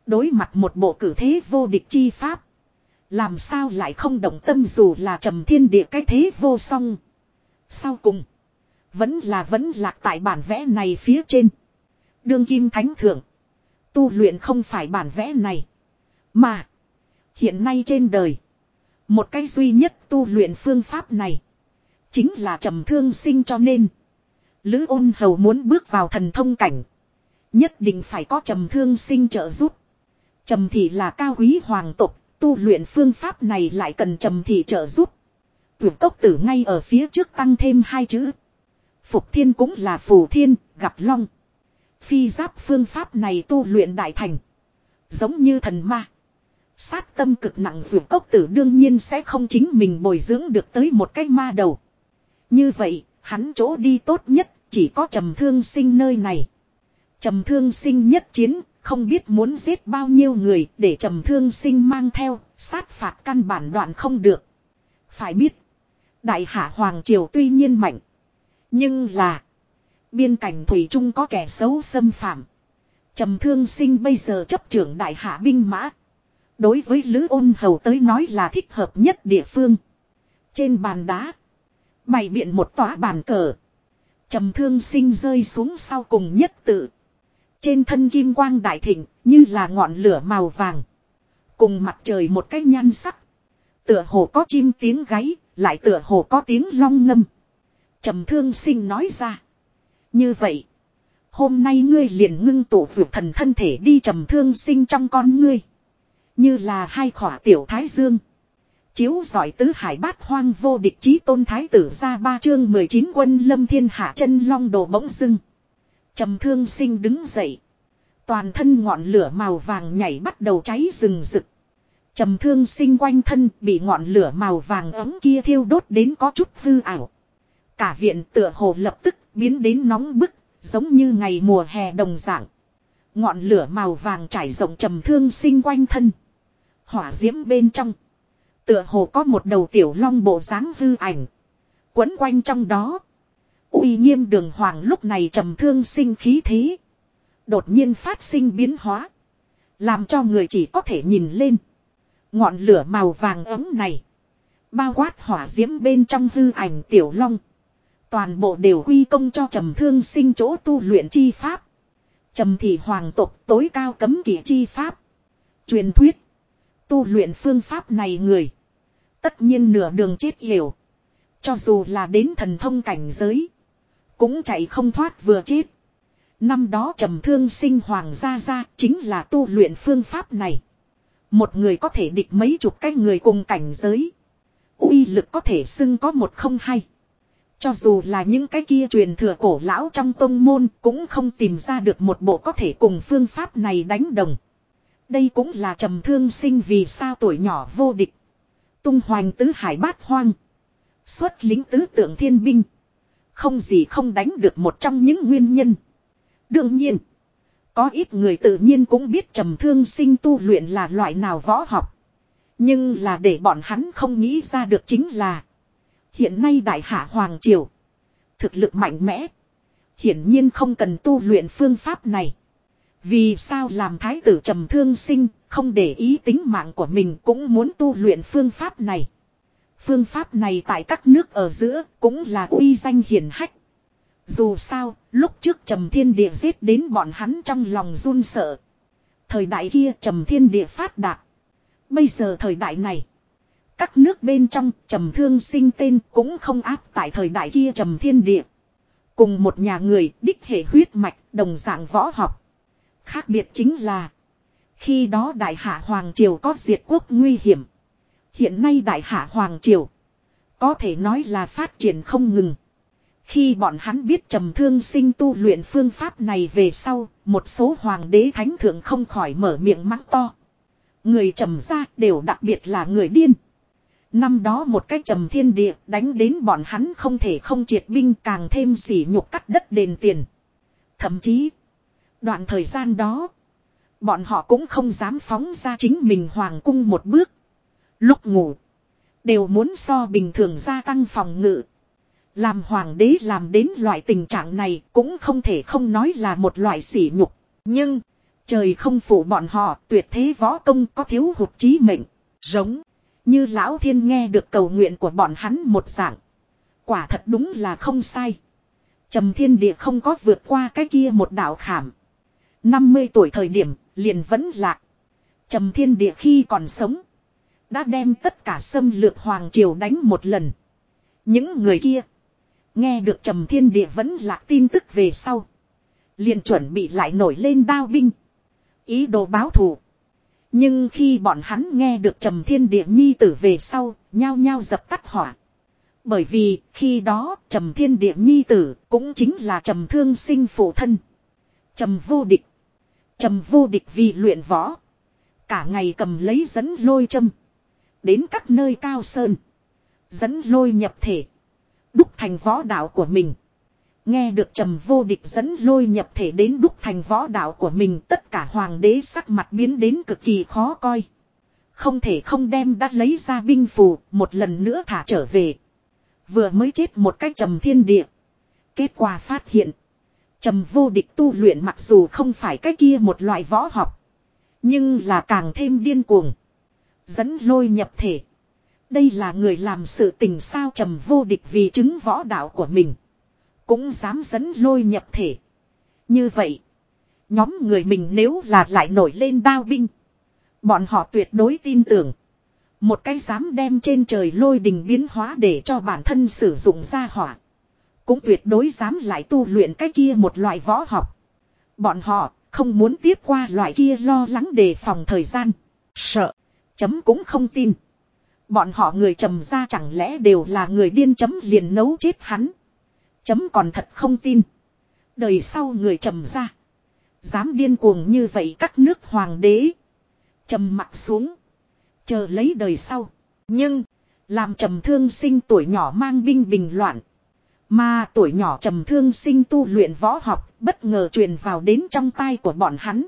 Đối mặt một bộ cử thế vô địch chi pháp. Làm sao lại không động tâm dù là trầm thiên địa cái thế vô song. Sau cùng. Vẫn là vẫn lạc tại bản vẽ này phía trên. Đương kim thánh thượng. Tu luyện không phải bản vẽ này. Mà. Hiện nay trên đời. Một cái duy nhất tu luyện phương pháp này. Chính là trầm thương sinh cho nên. Lữ ôn hầu muốn bước vào thần thông cảnh. Nhất định phải có trầm thương sinh trợ giúp. Trầm thị là cao quý hoàng tục. Tu luyện phương pháp này lại cần trầm thị trợ giúp. Tuyển cốc tử ngay ở phía trước tăng thêm hai chữ. Phục thiên cũng là phù thiên, gặp long. Phi giáp phương pháp này tu luyện đại thành. Giống như thần ma. Sát tâm cực nặng dù cốc tử đương nhiên sẽ không chính mình bồi dưỡng được tới một cái ma đầu. Như vậy, hắn chỗ đi tốt nhất chỉ có trầm thương sinh nơi này. Trầm thương sinh nhất chiến, không biết muốn giết bao nhiêu người để trầm thương sinh mang theo, sát phạt căn bản đoạn không được. Phải biết, đại hạ Hoàng Triều tuy nhiên mạnh. Nhưng là, biên cảnh Thủy Trung có kẻ xấu xâm phạm. Trầm thương sinh bây giờ chấp trưởng đại hạ binh mã. Đối với Lữ ôn hầu tới nói là thích hợp nhất địa phương. Trên bàn đá. Bày biện một tòa bàn cờ. trầm thương sinh rơi xuống sau cùng nhất tự. Trên thân kim quang đại thịnh như là ngọn lửa màu vàng. Cùng mặt trời một cái nhan sắc. Tựa hồ có chim tiếng gáy, lại tựa hồ có tiếng long ngâm. trầm thương sinh nói ra. Như vậy. Hôm nay ngươi liền ngưng tụ vượt thần thân thể đi trầm thương sinh trong con ngươi. Như là hai khỏa tiểu thái dương. Chiếu giỏi tứ hải bát hoang vô địch chí tôn thái tử ra ba chương 19 quân lâm thiên hạ chân long đồ bỗng dưng. trầm thương sinh đứng dậy. Toàn thân ngọn lửa màu vàng nhảy bắt đầu cháy rừng rực. trầm thương sinh quanh thân bị ngọn lửa màu vàng ấm kia thiêu đốt đến có chút hư ảo. Cả viện tựa hồ lập tức biến đến nóng bức, giống như ngày mùa hè đồng dạng. Ngọn lửa màu vàng trải rộng trầm thương sinh quanh thân. Hỏa diễm bên trong. Tựa hồ có một đầu tiểu long bộ dáng hư ảnh. Quấn quanh trong đó. uy nghiêm đường hoàng lúc này trầm thương sinh khí thế. Đột nhiên phát sinh biến hóa. Làm cho người chỉ có thể nhìn lên. Ngọn lửa màu vàng ấm này. Bao quát hỏa diễm bên trong hư ảnh tiểu long. Toàn bộ đều quy công cho trầm thương sinh chỗ tu luyện chi pháp. Trầm thị hoàng tộc tối cao cấm kỵ chi pháp. Truyền thuyết. Tu luyện phương pháp này người. Tất nhiên nửa đường chết hiểu. Cho dù là đến thần thông cảnh giới. Cũng chạy không thoát vừa chết. Năm đó trầm thương sinh hoàng gia gia chính là tu luyện phương pháp này. Một người có thể địch mấy chục cái người cùng cảnh giới. uy lực có thể xưng có một không hay. Cho dù là những cái kia truyền thừa cổ lão trong tông môn cũng không tìm ra được một bộ có thể cùng phương pháp này đánh đồng. Đây cũng là trầm thương sinh vì sao tuổi nhỏ vô địch. Tung hoành tứ hải bát hoang. Xuất lính tứ tượng thiên binh. Không gì không đánh được một trong những nguyên nhân. Đương nhiên. Có ít người tự nhiên cũng biết trầm thương sinh tu luyện là loại nào võ học. Nhưng là để bọn hắn không nghĩ ra được chính là. Hiện nay đại hạ Hoàng Triều. Thực lực mạnh mẽ. Hiển nhiên không cần tu luyện phương pháp này. Vì sao làm thái tử trầm thương sinh, không để ý tính mạng của mình cũng muốn tu luyện phương pháp này. Phương pháp này tại các nước ở giữa cũng là uy danh hiển hách. Dù sao, lúc trước trầm thiên địa giết đến bọn hắn trong lòng run sợ. Thời đại kia trầm thiên địa phát đạt. Bây giờ thời đại này, các nước bên trong trầm thương sinh tên cũng không áp tại thời đại kia trầm thiên địa. Cùng một nhà người đích hệ huyết mạch đồng dạng võ học. Khác biệt chính là. Khi đó đại hạ Hoàng Triều có diệt quốc nguy hiểm. Hiện nay đại hạ Hoàng Triều. Có thể nói là phát triển không ngừng. Khi bọn hắn biết trầm thương sinh tu luyện phương pháp này về sau, một số hoàng đế thánh thượng không khỏi mở miệng mắng to. Người trầm ra đều đặc biệt là người điên. Năm đó một cái trầm thiên địa đánh đến bọn hắn không thể không triệt binh càng thêm sỉ nhục cắt đất đền tiền. Thậm chí, đoạn thời gian đó, bọn họ cũng không dám phóng ra chính mình hoàng cung một bước. Lúc ngủ, đều muốn so bình thường gia tăng phòng ngự. Làm hoàng đế làm đến loại tình trạng này cũng không thể không nói là một loại sỉ nhục. Nhưng, trời không phụ bọn họ tuyệt thế võ công có thiếu hụt trí mệnh, giống. Như lão thiên nghe được cầu nguyện của bọn hắn một dạng. Quả thật đúng là không sai. Trầm thiên địa không có vượt qua cái kia một đạo khảm. 50 tuổi thời điểm, liền vẫn lạc. Trầm thiên địa khi còn sống. Đã đem tất cả xâm lược hoàng triều đánh một lần. Những người kia. Nghe được trầm thiên địa vẫn lạc tin tức về sau. Liền chuẩn bị lại nổi lên đao binh. Ý đồ báo thù. Nhưng khi bọn hắn nghe được trầm thiên địa nhi tử về sau, nhao nhao dập tắt hỏa. Bởi vì khi đó trầm thiên địa nhi tử cũng chính là trầm thương sinh phụ thân. Trầm vô địch. Trầm vô địch vì luyện võ. Cả ngày cầm lấy dẫn lôi châm. Đến các nơi cao sơn. Dẫn lôi nhập thể. Đúc thành võ đạo của mình. Nghe được trầm vô địch dẫn lôi nhập thể đến đúc thành võ đạo của mình, tất cả hoàng đế sắc mặt biến đến cực kỳ khó coi. Không thể không đem đã lấy ra binh phù, một lần nữa thả trở về. Vừa mới chết một cách trầm thiên địa. Kết quả phát hiện. Trầm vô địch tu luyện mặc dù không phải cái kia một loại võ học. Nhưng là càng thêm điên cuồng. Dẫn lôi nhập thể. Đây là người làm sự tình sao trầm vô địch vì chứng võ đạo của mình. Cũng dám dẫn lôi nhập thể. Như vậy. Nhóm người mình nếu là lại nổi lên đao binh. Bọn họ tuyệt đối tin tưởng. Một cái dám đem trên trời lôi đình biến hóa để cho bản thân sử dụng ra hỏa. Cũng tuyệt đối dám lại tu luyện cái kia một loại võ học. Bọn họ không muốn tiếp qua loại kia lo lắng đề phòng thời gian. Sợ. Chấm cũng không tin. Bọn họ người trầm ra chẳng lẽ đều là người điên chấm liền nấu chết hắn. Chấm còn thật không tin. Đời sau người trầm ra. Dám điên cuồng như vậy các nước hoàng đế. Trầm mặt xuống. Chờ lấy đời sau. Nhưng. Làm trầm thương sinh tuổi nhỏ mang binh bình loạn. Mà tuổi nhỏ trầm thương sinh tu luyện võ học bất ngờ truyền vào đến trong tay của bọn hắn.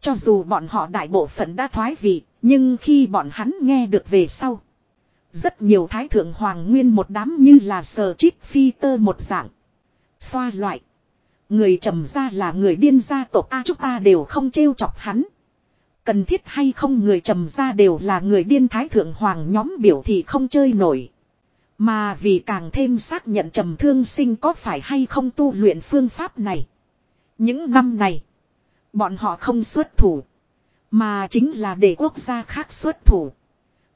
Cho dù bọn họ đại bộ phận đã thoái vị, nhưng khi bọn hắn nghe được về sau. Rất nhiều thái thượng hoàng nguyên một đám như là sờ chít phi tơ một dạng. Xoa loại. Người trầm ra là người điên gia tộc A chúng ta đều không trêu chọc hắn. Cần thiết hay không người trầm ra đều là người điên thái thượng hoàng nhóm biểu thì không chơi nổi. Mà vì càng thêm xác nhận trầm thương sinh có phải hay không tu luyện phương pháp này. Những năm này, bọn họ không xuất thủ. Mà chính là để quốc gia khác xuất thủ.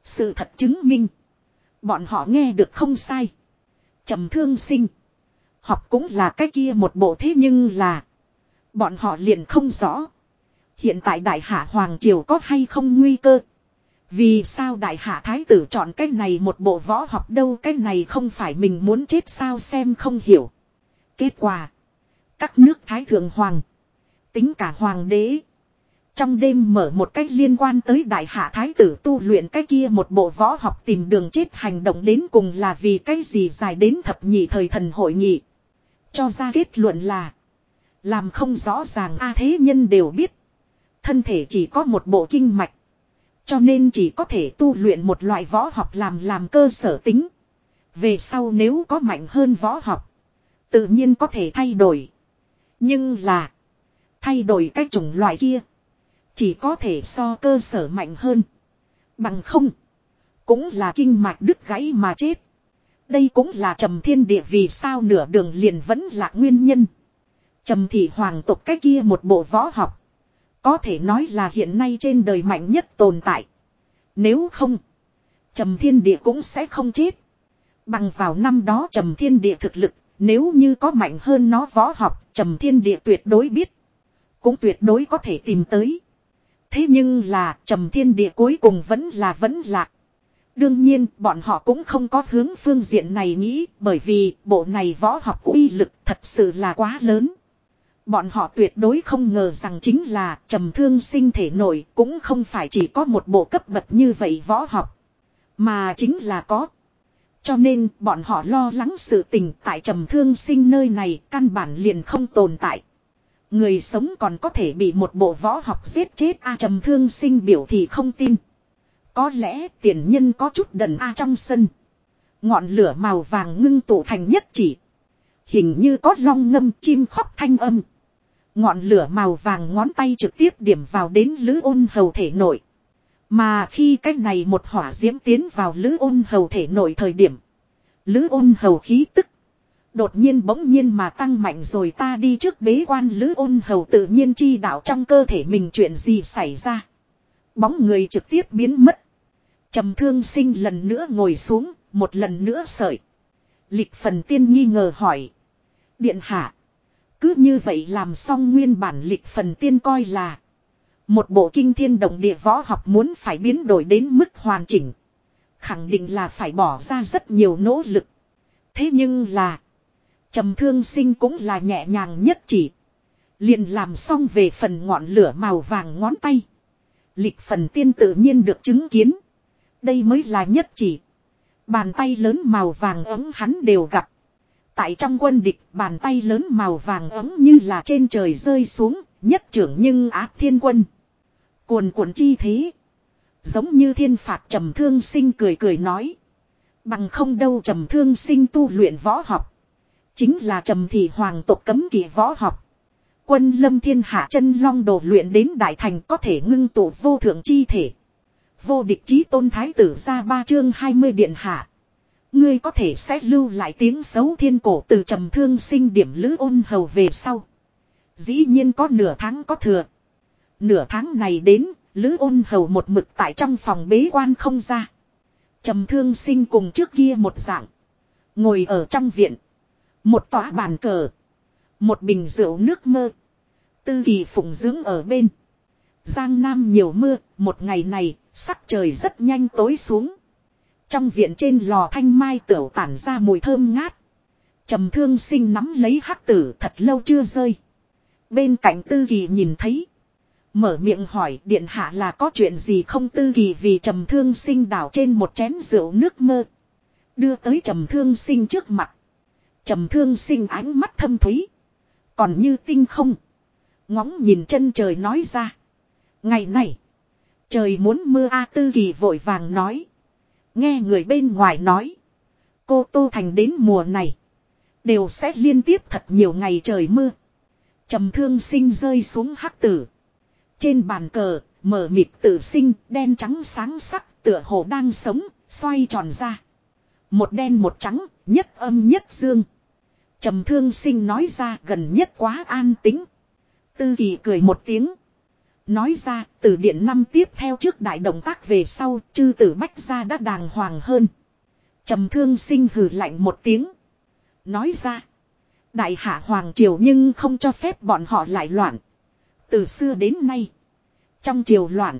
Sự thật chứng minh. Bọn họ nghe được không sai. trầm thương sinh. Học cũng là cái kia một bộ thế nhưng là. Bọn họ liền không rõ. Hiện tại đại hạ Hoàng Triều có hay không nguy cơ. Vì sao đại hạ thái tử chọn cái này một bộ võ học đâu cái này không phải mình muốn chết sao xem không hiểu. Kết quả. Các nước thái thượng hoàng. Tính cả hoàng đế. Trong đêm mở một cách liên quan tới đại hạ thái tử tu luyện cái kia một bộ võ học tìm đường chết hành động đến cùng là vì cái gì dài đến thập nhị thời thần hội nghị. Cho ra kết luận là. Làm không rõ ràng a thế nhân đều biết. Thân thể chỉ có một bộ kinh mạch. Cho nên chỉ có thể tu luyện một loại võ học làm làm cơ sở tính. Về sau nếu có mạnh hơn võ học. Tự nhiên có thể thay đổi. Nhưng là. Thay đổi cái chủng loại kia. Chỉ có thể so cơ sở mạnh hơn. Bằng không. Cũng là kinh mạch đứt gãy mà chết. Đây cũng là trầm thiên địa vì sao nửa đường liền vẫn là nguyên nhân. Trầm thị hoàng tộc cái kia một bộ võ học. Có thể nói là hiện nay trên đời mạnh nhất tồn tại. Nếu không. Trầm thiên địa cũng sẽ không chết. Bằng vào năm đó trầm thiên địa thực lực. Nếu như có mạnh hơn nó võ học. Trầm thiên địa tuyệt đối biết. Cũng tuyệt đối có thể tìm tới. Thế nhưng là, trầm thiên địa cuối cùng vẫn là vẫn lạc. Đương nhiên, bọn họ cũng không có hướng phương diện này nghĩ, bởi vì bộ này võ học uy lực thật sự là quá lớn. Bọn họ tuyệt đối không ngờ rằng chính là trầm thương sinh thể nổi cũng không phải chỉ có một bộ cấp bậc như vậy võ học. Mà chính là có. Cho nên, bọn họ lo lắng sự tình tại trầm thương sinh nơi này căn bản liền không tồn tại. Người sống còn có thể bị một bộ võ học giết chết a trầm thương sinh biểu thì không tin. Có lẽ tiền nhân có chút đần a trong sân. Ngọn lửa màu vàng ngưng tụ thành nhất chỉ. Hình như có long ngâm chim khóc thanh âm. Ngọn lửa màu vàng ngón tay trực tiếp điểm vào đến lữ ôn hầu thể nội. Mà khi cái này một hỏa diễm tiến vào lữ ôn hầu thể nội thời điểm. Lữ ôn hầu khí tức. Đột nhiên bỗng nhiên mà tăng mạnh rồi ta đi trước bế quan lữ ôn hầu tự nhiên chi đạo trong cơ thể mình chuyện gì xảy ra. Bóng người trực tiếp biến mất. trầm thương sinh lần nữa ngồi xuống, một lần nữa sợi. Lịch phần tiên nghi ngờ hỏi. Điện hạ. Cứ như vậy làm xong nguyên bản lịch phần tiên coi là. Một bộ kinh thiên động địa võ học muốn phải biến đổi đến mức hoàn chỉnh. Khẳng định là phải bỏ ra rất nhiều nỗ lực. Thế nhưng là trầm thương sinh cũng là nhẹ nhàng nhất chỉ. liền làm xong về phần ngọn lửa màu vàng ngón tay. Lịch phần tiên tự nhiên được chứng kiến. Đây mới là nhất chỉ. Bàn tay lớn màu vàng ấm hắn đều gặp. Tại trong quân địch bàn tay lớn màu vàng ấm như là trên trời rơi xuống, nhất trưởng nhưng áp thiên quân. Cuồn cuộn chi thế. Giống như thiên phạt trầm thương sinh cười cười nói. Bằng không đâu trầm thương sinh tu luyện võ học. Chính là trầm thị hoàng tộc cấm kỵ võ học. Quân lâm thiên hạ chân long đồ luyện đến đại thành có thể ngưng tụ vô thượng chi thể. Vô địch chí tôn thái tử ra ba chương 20 điện hạ. Ngươi có thể sẽ lưu lại tiếng xấu thiên cổ từ trầm thương sinh điểm lữ ôn hầu về sau. Dĩ nhiên có nửa tháng có thừa. Nửa tháng này đến, lữ ôn hầu một mực tại trong phòng bế quan không ra. Trầm thương sinh cùng trước kia một dạng. Ngồi ở trong viện. Một tòa bàn cờ. Một bình rượu nước mơ. Tư kỳ phụng dưỡng ở bên. Giang Nam nhiều mưa, một ngày này, sắc trời rất nhanh tối xuống. Trong viện trên lò thanh mai tửu tản ra mùi thơm ngát. trầm thương sinh nắm lấy hắc tử thật lâu chưa rơi. Bên cạnh tư kỳ nhìn thấy. Mở miệng hỏi điện hạ là có chuyện gì không tư kỳ vì trầm thương sinh đảo trên một chén rượu nước mơ. Đưa tới trầm thương sinh trước mặt trầm thương sinh ánh mắt thâm thúy. Còn như tinh không. Ngóng nhìn chân trời nói ra. Ngày này. Trời muốn mưa A Tư Kỳ vội vàng nói. Nghe người bên ngoài nói. Cô Tô Thành đến mùa này. Đều sẽ liên tiếp thật nhiều ngày trời mưa. trầm thương sinh rơi xuống hắc tử. Trên bàn cờ, mở mịt tử sinh, đen trắng sáng sắc, tựa hồ đang sống, xoay tròn ra. Một đen một trắng, nhất âm nhất dương trầm thương sinh nói ra gần nhất quá an tính. Tư kỳ cười một tiếng. Nói ra, từ điện năm tiếp theo trước đại động tác về sau, chư tử bách gia đã đàng hoàng hơn. trầm thương sinh hừ lạnh một tiếng. Nói ra, đại hạ hoàng triều nhưng không cho phép bọn họ lại loạn. Từ xưa đến nay, trong triều loạn,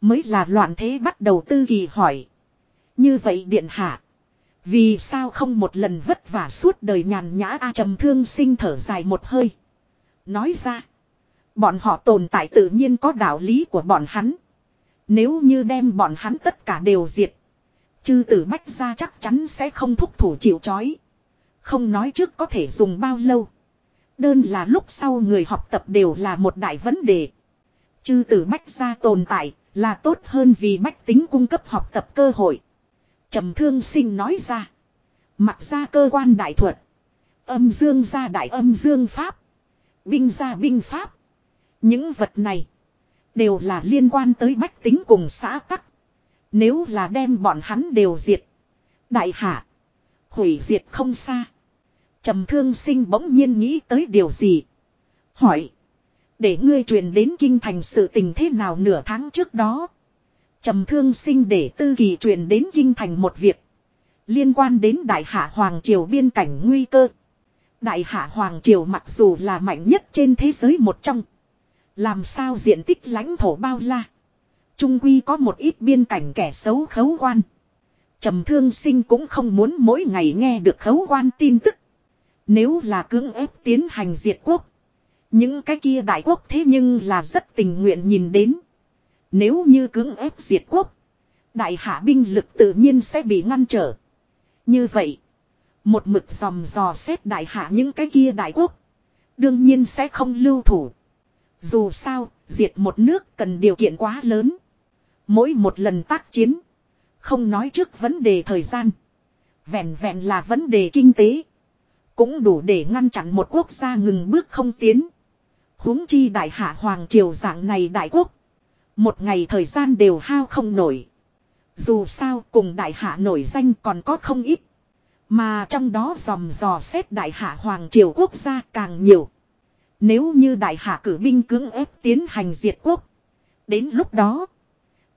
mới là loạn thế bắt đầu tư kỳ hỏi. Như vậy điện hạ, vì sao không một lần vất vả suốt đời nhàn nhã a trầm thương sinh thở dài một hơi. Nói ra, bọn họ tồn tại tự nhiên có đạo lý của bọn hắn. Nếu như đem bọn hắn tất cả đều diệt. Chư tử bách ra chắc chắn sẽ không thúc thủ chịu chói. Không nói trước có thể dùng bao lâu. Đơn là lúc sau người học tập đều là một đại vấn đề. Chư tử bách gia tồn tại là tốt hơn vì bách tính cung cấp học tập cơ hội trầm thương sinh nói ra. Mặc ra cơ quan đại thuật. Âm dương ra đại âm dương pháp. Binh ra binh pháp. Những vật này. Đều là liên quan tới bách tính cùng xã tắc. Nếu là đem bọn hắn đều diệt. Đại hạ. Hủy diệt không xa. trầm thương sinh bỗng nhiên nghĩ tới điều gì. Hỏi. Để ngươi truyền đến kinh thành sự tình thế nào nửa tháng trước đó trầm thương sinh để tư kỳ truyền đến kinh thành một việc. Liên quan đến đại hạ Hoàng Triều biên cảnh nguy cơ. Đại hạ Hoàng Triều mặc dù là mạnh nhất trên thế giới một trong. Làm sao diện tích lãnh thổ bao la. Trung quy có một ít biên cảnh kẻ xấu khấu quan. trầm thương sinh cũng không muốn mỗi ngày nghe được khấu quan tin tức. Nếu là cưỡng ép tiến hành diệt quốc. Những cái kia đại quốc thế nhưng là rất tình nguyện nhìn đến. Nếu như cưỡng ép diệt quốc. Đại hạ binh lực tự nhiên sẽ bị ngăn trở. Như vậy. Một mực dòm dò xét đại hạ những cái kia đại quốc. Đương nhiên sẽ không lưu thủ. Dù sao, diệt một nước cần điều kiện quá lớn. Mỗi một lần tác chiến. Không nói trước vấn đề thời gian. Vẹn vẹn là vấn đề kinh tế. Cũng đủ để ngăn chặn một quốc gia ngừng bước không tiến huống chi đại hạ hoàng triều dạng này đại quốc. Một ngày thời gian đều hao không nổi. Dù sao cùng đại hạ nổi danh còn có không ít. Mà trong đó dòm dò xét đại hạ hoàng triều quốc gia càng nhiều. Nếu như đại hạ cử binh cưỡng ép tiến hành diệt quốc. Đến lúc đó.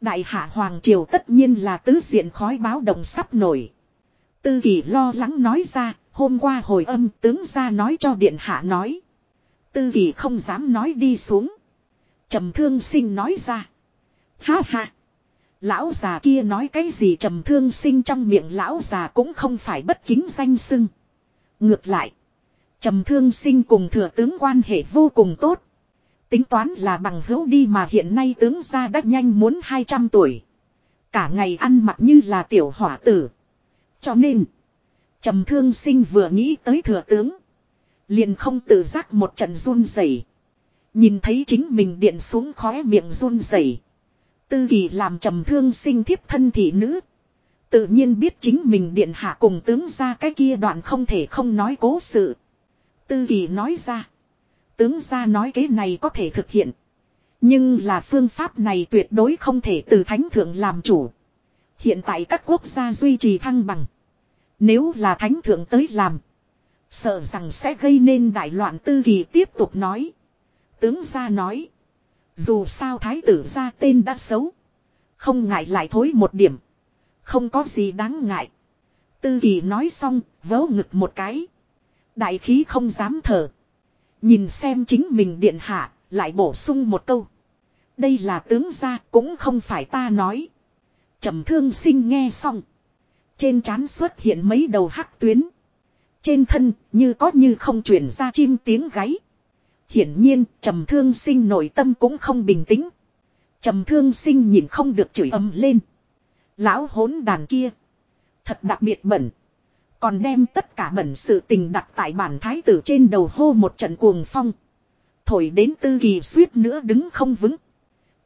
Đại hạ hoàng triều tất nhiên là tứ diện khói báo động sắp nổi. Tư kỳ lo lắng nói ra, hôm qua hồi âm tướng ra nói cho điện hạ nói. Tư kỳ không dám nói đi xuống. trầm thương sinh nói ra. Ha ha. Lão già kia nói cái gì trầm thương sinh trong miệng lão già cũng không phải bất kính danh sưng. Ngược lại. Trầm thương sinh cùng thừa tướng quan hệ vô cùng tốt. Tính toán là bằng hữu đi mà hiện nay tướng gia đã nhanh muốn 200 tuổi. Cả ngày ăn mặc như là tiểu hỏa tử. Cho nên. Trầm thương sinh vừa nghĩ tới thừa tướng. Liền không tự giác một trận run rẩy. Nhìn thấy chính mình điện xuống khóe miệng run rẩy. Tư kỳ làm trầm thương sinh thiếp thân thị nữ. Tự nhiên biết chính mình điện hạ cùng tướng ra cái kia đoạn không thể không nói cố sự. Tư kỳ nói ra. Tướng ra nói cái này có thể thực hiện. Nhưng là phương pháp này tuyệt đối không thể từ thánh thượng làm chủ. Hiện tại các quốc gia duy trì thăng bằng. Nếu là thánh thượng tới làm. Sợ rằng sẽ gây nên đại loạn tư kỳ tiếp tục nói. Tướng gia nói. Dù sao thái tử ra tên đã xấu. Không ngại lại thối một điểm. Không có gì đáng ngại. Tư kỳ nói xong, vớ ngực một cái. Đại khí không dám thở. Nhìn xem chính mình điện hạ, lại bổ sung một câu. Đây là tướng gia cũng không phải ta nói. trầm thương sinh nghe xong. Trên trán xuất hiện mấy đầu hắc tuyến. Trên thân như có như không chuyển ra chim tiếng gáy. Hiển nhiên trầm thương sinh nội tâm cũng không bình tĩnh. Trầm thương sinh nhìn không được chửi ầm lên. Lão hỗn đàn kia. Thật đặc biệt bẩn. Còn đem tất cả bẩn sự tình đặt tại bản thái tử trên đầu hô một trận cuồng phong. Thổi đến tư kỳ suýt nữa đứng không vững.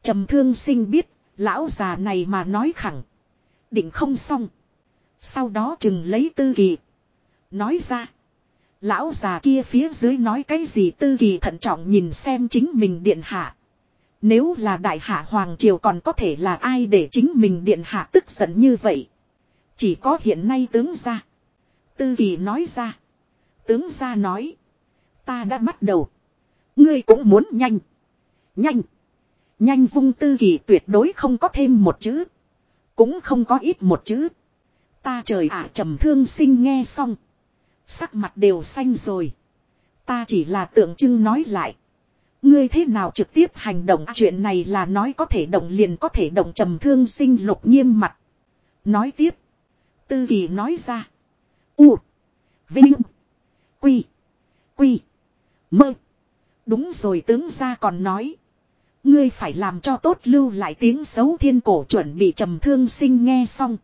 Trầm thương sinh biết, lão già này mà nói khẳng. Định không xong. Sau đó chừng lấy tư kỳ. Nói ra. Lão già kia phía dưới nói cái gì tư kỳ thận trọng nhìn xem chính mình điện hạ. Nếu là đại hạ Hoàng Triều còn có thể là ai để chính mình điện hạ tức giận như vậy. Chỉ có hiện nay tướng gia. Tư kỳ nói ra. Tướng gia nói. Ta đã bắt đầu. Ngươi cũng muốn nhanh. Nhanh. Nhanh vung tư kỳ tuyệt đối không có thêm một chữ. Cũng không có ít một chữ. Ta trời ạ trầm thương sinh nghe xong. Sắc mặt đều xanh rồi. Ta chỉ là tượng trưng nói lại. Ngươi thế nào trực tiếp hành động à, chuyện này là nói có thể động liền có thể động trầm thương sinh lục nghiêm mặt. Nói tiếp. Tư kỳ nói ra. U. Vinh. Quy. Quy. Mơ. Đúng rồi, tướng gia còn nói. Ngươi phải làm cho tốt lưu lại tiếng xấu thiên cổ chuẩn bị trầm thương sinh nghe xong.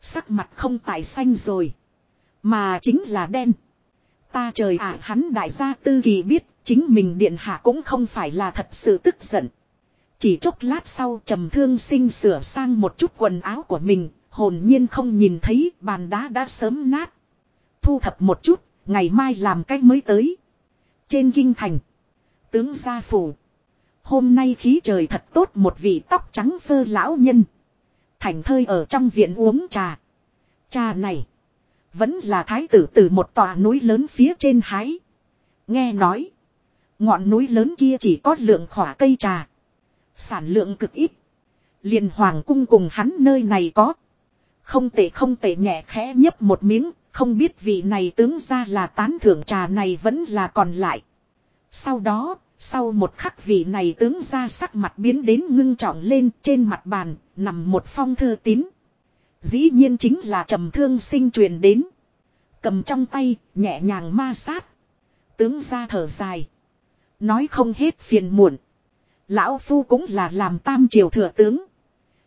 Sắc mặt không tài xanh rồi. Mà chính là đen. Ta trời ạ hắn đại gia tư kỳ biết chính mình điện hạ cũng không phải là thật sự tức giận. Chỉ chốc lát sau trầm thương sinh sửa sang một chút quần áo của mình, hồn nhiên không nhìn thấy bàn đá đã sớm nát. Thu thập một chút, ngày mai làm cách mới tới. Trên kinh thành, tướng gia phủ. Hôm nay khí trời thật tốt một vị tóc trắng phơ lão nhân. Thành thơi ở trong viện uống trà. Trà này, vẫn là thái tử từ một tòa núi lớn phía trên hái. Nghe nói, ngọn núi lớn kia chỉ có lượng khỏa cây trà. Sản lượng cực ít. liền hoàng cung cùng hắn nơi này có. Không tệ không tệ nhẹ khẽ nhấp một miếng, không biết vị này tướng ra là tán thưởng trà này vẫn là còn lại. Sau đó, sau một khắc vị này tướng ra sắc mặt biến đến ngưng trọng lên trên mặt bàn, nằm một phong thư tín. Dĩ nhiên chính là trầm thương sinh truyền đến. Cầm trong tay, nhẹ nhàng ma sát. Tướng ra thở dài. Nói không hết phiền muộn. Lão Phu cũng là làm tam triều thừa tướng.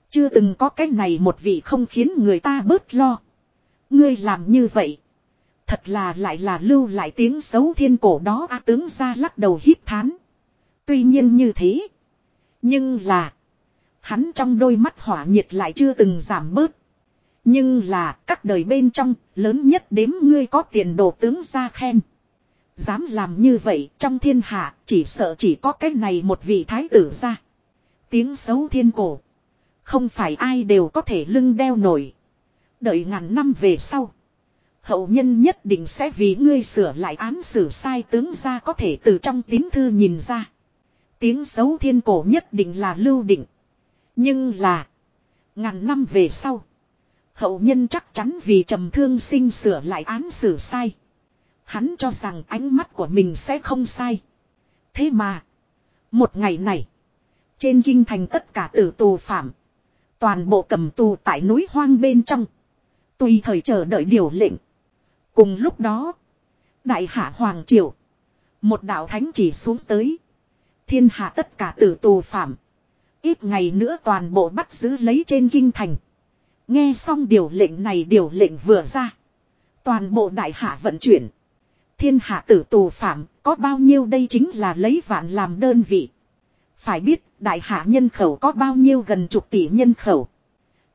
Chưa từng có cái này một vị không khiến người ta bớt lo. Ngươi làm như vậy. Thật là lại là lưu lại tiếng xấu thiên cổ đó a tướng ra lắc đầu hít thán. Tuy nhiên như thế. Nhưng là. Hắn trong đôi mắt hỏa nhiệt lại chưa từng giảm bớt. Nhưng là, các đời bên trong, lớn nhất đếm ngươi có tiền đồ tướng ra khen. Dám làm như vậy, trong thiên hạ, chỉ sợ chỉ có cái này một vị thái tử ra. Tiếng xấu thiên cổ. Không phải ai đều có thể lưng đeo nổi. Đợi ngàn năm về sau. Hậu nhân nhất định sẽ vì ngươi sửa lại án xử sai tướng ra có thể từ trong tín thư nhìn ra. Tiếng xấu thiên cổ nhất định là lưu định. Nhưng là. Ngàn năm về sau. Hậu nhân chắc chắn vì trầm thương sinh sửa lại án xử sai. Hắn cho rằng ánh mắt của mình sẽ không sai. Thế mà. Một ngày này. Trên kinh thành tất cả tử tù phạm. Toàn bộ cầm tù tại núi hoang bên trong. Tùy thời chờ đợi điều lệnh. Cùng lúc đó. Đại hạ Hoàng Triều. Một đạo thánh chỉ xuống tới. Thiên hạ tất cả tử tù phạm. Ít ngày nữa toàn bộ bắt giữ lấy trên kinh thành. Nghe xong điều lệnh này điều lệnh vừa ra. Toàn bộ đại hạ vận chuyển. Thiên hạ tử tù phạm có bao nhiêu đây chính là lấy vạn làm đơn vị. Phải biết đại hạ nhân khẩu có bao nhiêu gần chục tỷ nhân khẩu.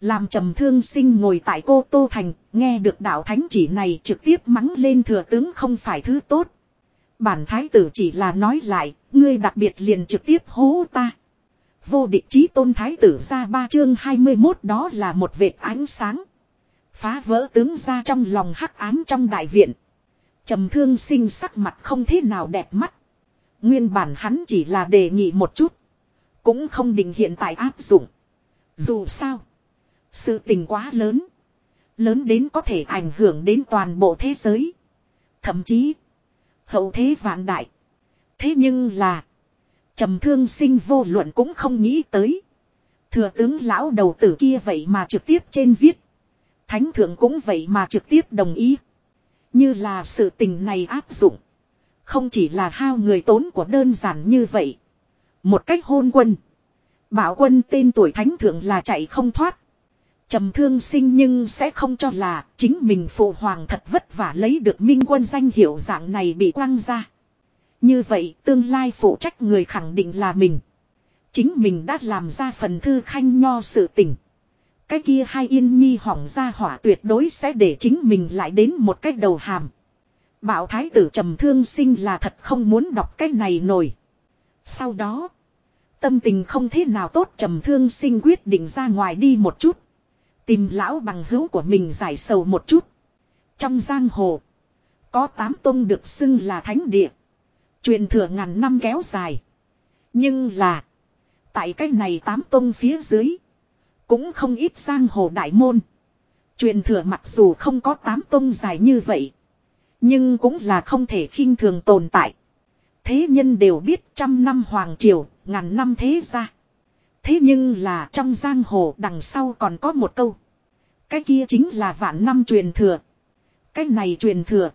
Làm trầm thương sinh ngồi tại cô Tô Thành, nghe được đạo thánh chỉ này trực tiếp mắng lên thừa tướng không phải thứ tốt. Bản thái tử chỉ là nói lại, ngươi đặc biệt liền trực tiếp hố ta. Vô địch chí tôn thái tử ra ba chương 21 đó là một vệt ánh sáng. Phá vỡ tướng ra trong lòng hắc ám trong đại viện. trầm thương sinh sắc mặt không thế nào đẹp mắt. Nguyên bản hắn chỉ là đề nghị một chút. Cũng không định hiện tại áp dụng. Dù sao. Sự tình quá lớn. Lớn đến có thể ảnh hưởng đến toàn bộ thế giới. Thậm chí. Hậu thế vạn đại. Thế nhưng là trầm thương sinh vô luận cũng không nghĩ tới. Thừa tướng lão đầu tử kia vậy mà trực tiếp trên viết. Thánh thượng cũng vậy mà trực tiếp đồng ý. Như là sự tình này áp dụng. Không chỉ là hao người tốn của đơn giản như vậy. Một cách hôn quân. Bảo quân tên tuổi thánh thượng là chạy không thoát. trầm thương sinh nhưng sẽ không cho là chính mình phụ hoàng thật vất vả lấy được minh quân danh hiệu dạng này bị quăng ra. Như vậy tương lai phụ trách người khẳng định là mình. Chính mình đã làm ra phần thư khanh nho sự tình. Cái kia hai yên nhi hỏng ra hỏa tuyệt đối sẽ để chính mình lại đến một cách đầu hàm. Bảo thái tử trầm thương sinh là thật không muốn đọc cái này nổi. Sau đó, tâm tình không thế nào tốt trầm thương sinh quyết định ra ngoài đi một chút. Tìm lão bằng hữu của mình giải sầu một chút. Trong giang hồ, có tám tông được xưng là thánh địa. Truyền thừa ngàn năm kéo dài. Nhưng là, tại cái này tám tông phía dưới, cũng không ít giang hồ đại môn. Truyền thừa mặc dù không có tám tông dài như vậy. Nhưng cũng là không thể khinh thường tồn tại. Thế nhân đều biết trăm năm hoàng triều, ngàn năm thế gia. Thế nhưng là trong giang hồ đằng sau còn có một câu. Cái kia chính là vạn năm truyền thừa. Cái này truyền thừa.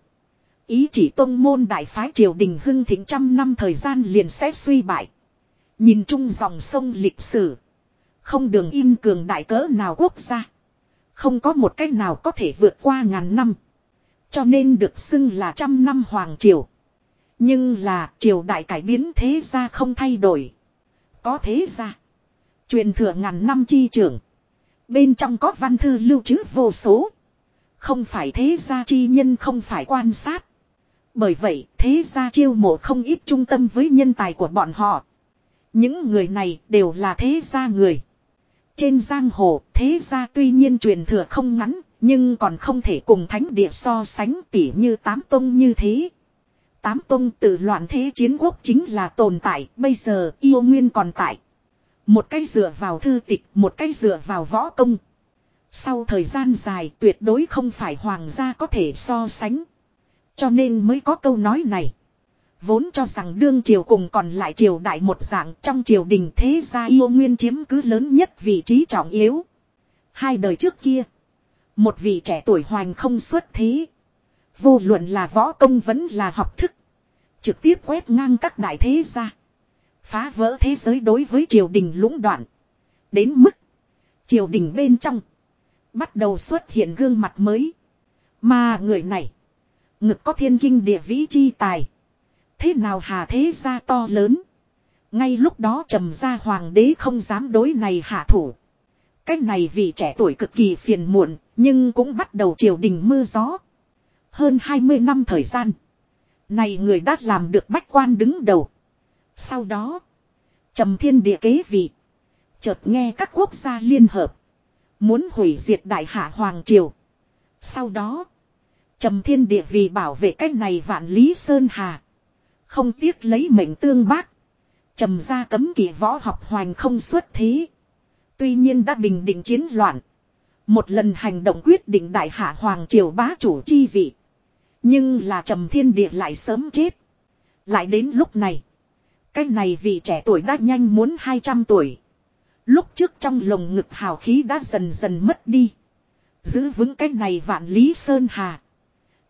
Ý chỉ tông môn đại phái triều đình hưng thịnh trăm năm thời gian liền sẽ suy bại. Nhìn chung dòng sông lịch sử. Không đường in cường đại cỡ nào quốc gia. Không có một cách nào có thể vượt qua ngàn năm. Cho nên được xưng là trăm năm hoàng triều. Nhưng là triều đại cải biến thế gia không thay đổi. Có thế gia. Truyền thừa ngàn năm chi trưởng. Bên trong có văn thư lưu trữ vô số. Không phải thế gia chi nhân không phải quan sát. Bởi vậy thế gia chiêu mộ không ít trung tâm với nhân tài của bọn họ. Những người này đều là thế gia người. Trên giang hồ, thế gia tuy nhiên truyền thừa không ngắn, nhưng còn không thể cùng thánh địa so sánh tỉ như tám tông như thế. Tám tông tự loạn thế chiến quốc chính là tồn tại, bây giờ yêu nguyên còn tại. Một cái dựa vào thư tịch, một cái dựa vào võ công. Sau thời gian dài tuyệt đối không phải hoàng gia có thể so sánh. Cho nên mới có câu nói này. Vốn cho rằng đương triều cùng còn lại triều đại một dạng trong triều đình thế gia yêu nguyên chiếm cứ lớn nhất vị trí trọng yếu. Hai đời trước kia. Một vị trẻ tuổi hoành không xuất thế. Vô luận là võ công vẫn là học thức. Trực tiếp quét ngang các đại thế gia. Phá vỡ thế giới đối với triều đình lũng đoạn. Đến mức. Triều đình bên trong. Bắt đầu xuất hiện gương mặt mới. Mà người này. Ngực có thiên kinh địa vĩ chi tài thế nào hà thế gia to lớn. Ngay lúc đó trầm gia hoàng đế không dám đối này hạ thủ. cách này vì trẻ tuổi cực kỳ phiền muộn, nhưng cũng bắt đầu triều đình mưa gió. Hơn 20 năm thời gian. Này người đã làm được bách quan đứng đầu. Sau đó, trầm thiên địa kế vị. Chợt nghe các quốc gia liên hợp. Muốn hủy diệt đại hạ hoàng triều. Sau đó, trầm thiên địa vì bảo vệ cách này vạn lý sơn hà. Không tiếc lấy mệnh tương bác. trầm ra cấm kỵ võ học hoành không xuất thế. Tuy nhiên đã bình định chiến loạn. Một lần hành động quyết định đại hạ hoàng triều bá chủ chi vị. Nhưng là trầm thiên địa lại sớm chết. Lại đến lúc này. Cái này vì trẻ tuổi đã nhanh muốn 200 tuổi. Lúc trước trong lồng ngực hào khí đã dần dần mất đi. Giữ vững cái này vạn lý sơn hà.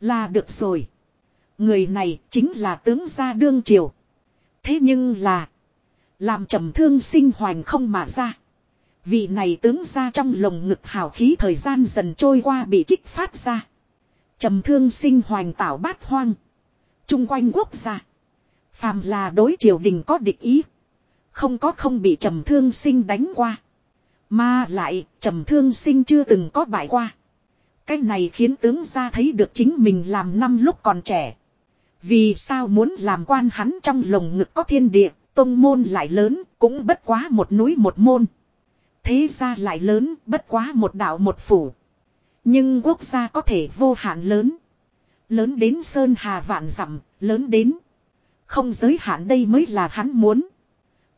Là được rồi. Người này chính là tướng gia đương triều. Thế nhưng là. Làm trầm thương sinh hoành không mà ra. Vị này tướng gia trong lồng ngực hào khí thời gian dần trôi qua bị kích phát ra. Trầm thương sinh hoành tảo bát hoang. Trung quanh quốc gia. Phàm là đối triều đình có địch ý. Không có không bị trầm thương sinh đánh qua. Mà lại, trầm thương sinh chưa từng có bại qua. Cái này khiến tướng gia thấy được chính mình làm năm lúc còn trẻ. Vì sao muốn làm quan hắn trong lồng ngực có thiên địa, tông môn lại lớn, cũng bất quá một núi một môn. Thế ra lại lớn, bất quá một đạo một phủ. Nhưng quốc gia có thể vô hạn lớn. Lớn đến sơn hà vạn dặm, lớn đến. Không giới hạn đây mới là hắn muốn.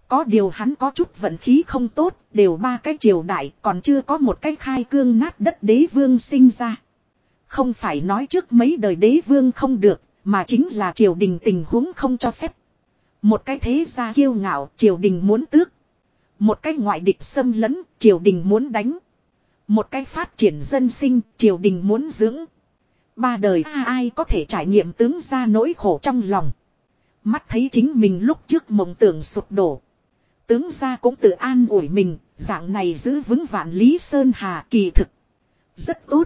Có điều hắn có chút vận khí không tốt, đều ba cái triều đại, còn chưa có một cái khai cương nát đất đế vương sinh ra. Không phải nói trước mấy đời đế vương không được, mà chính là triều đình tình huống không cho phép. Một cái thế gia kiêu ngạo triều đình muốn tước. Một cái ngoại địch xâm lấn triều đình muốn đánh. Một cái phát triển dân sinh, triều đình muốn dưỡng. Ba đời ai có thể trải nghiệm tướng ra nỗi khổ trong lòng. Mắt thấy chính mình lúc trước mộng tưởng sụp đổ. Tướng gia cũng tự an ủi mình, dạng này giữ vững vạn lý sơn hà kỳ thực. Rất tốt.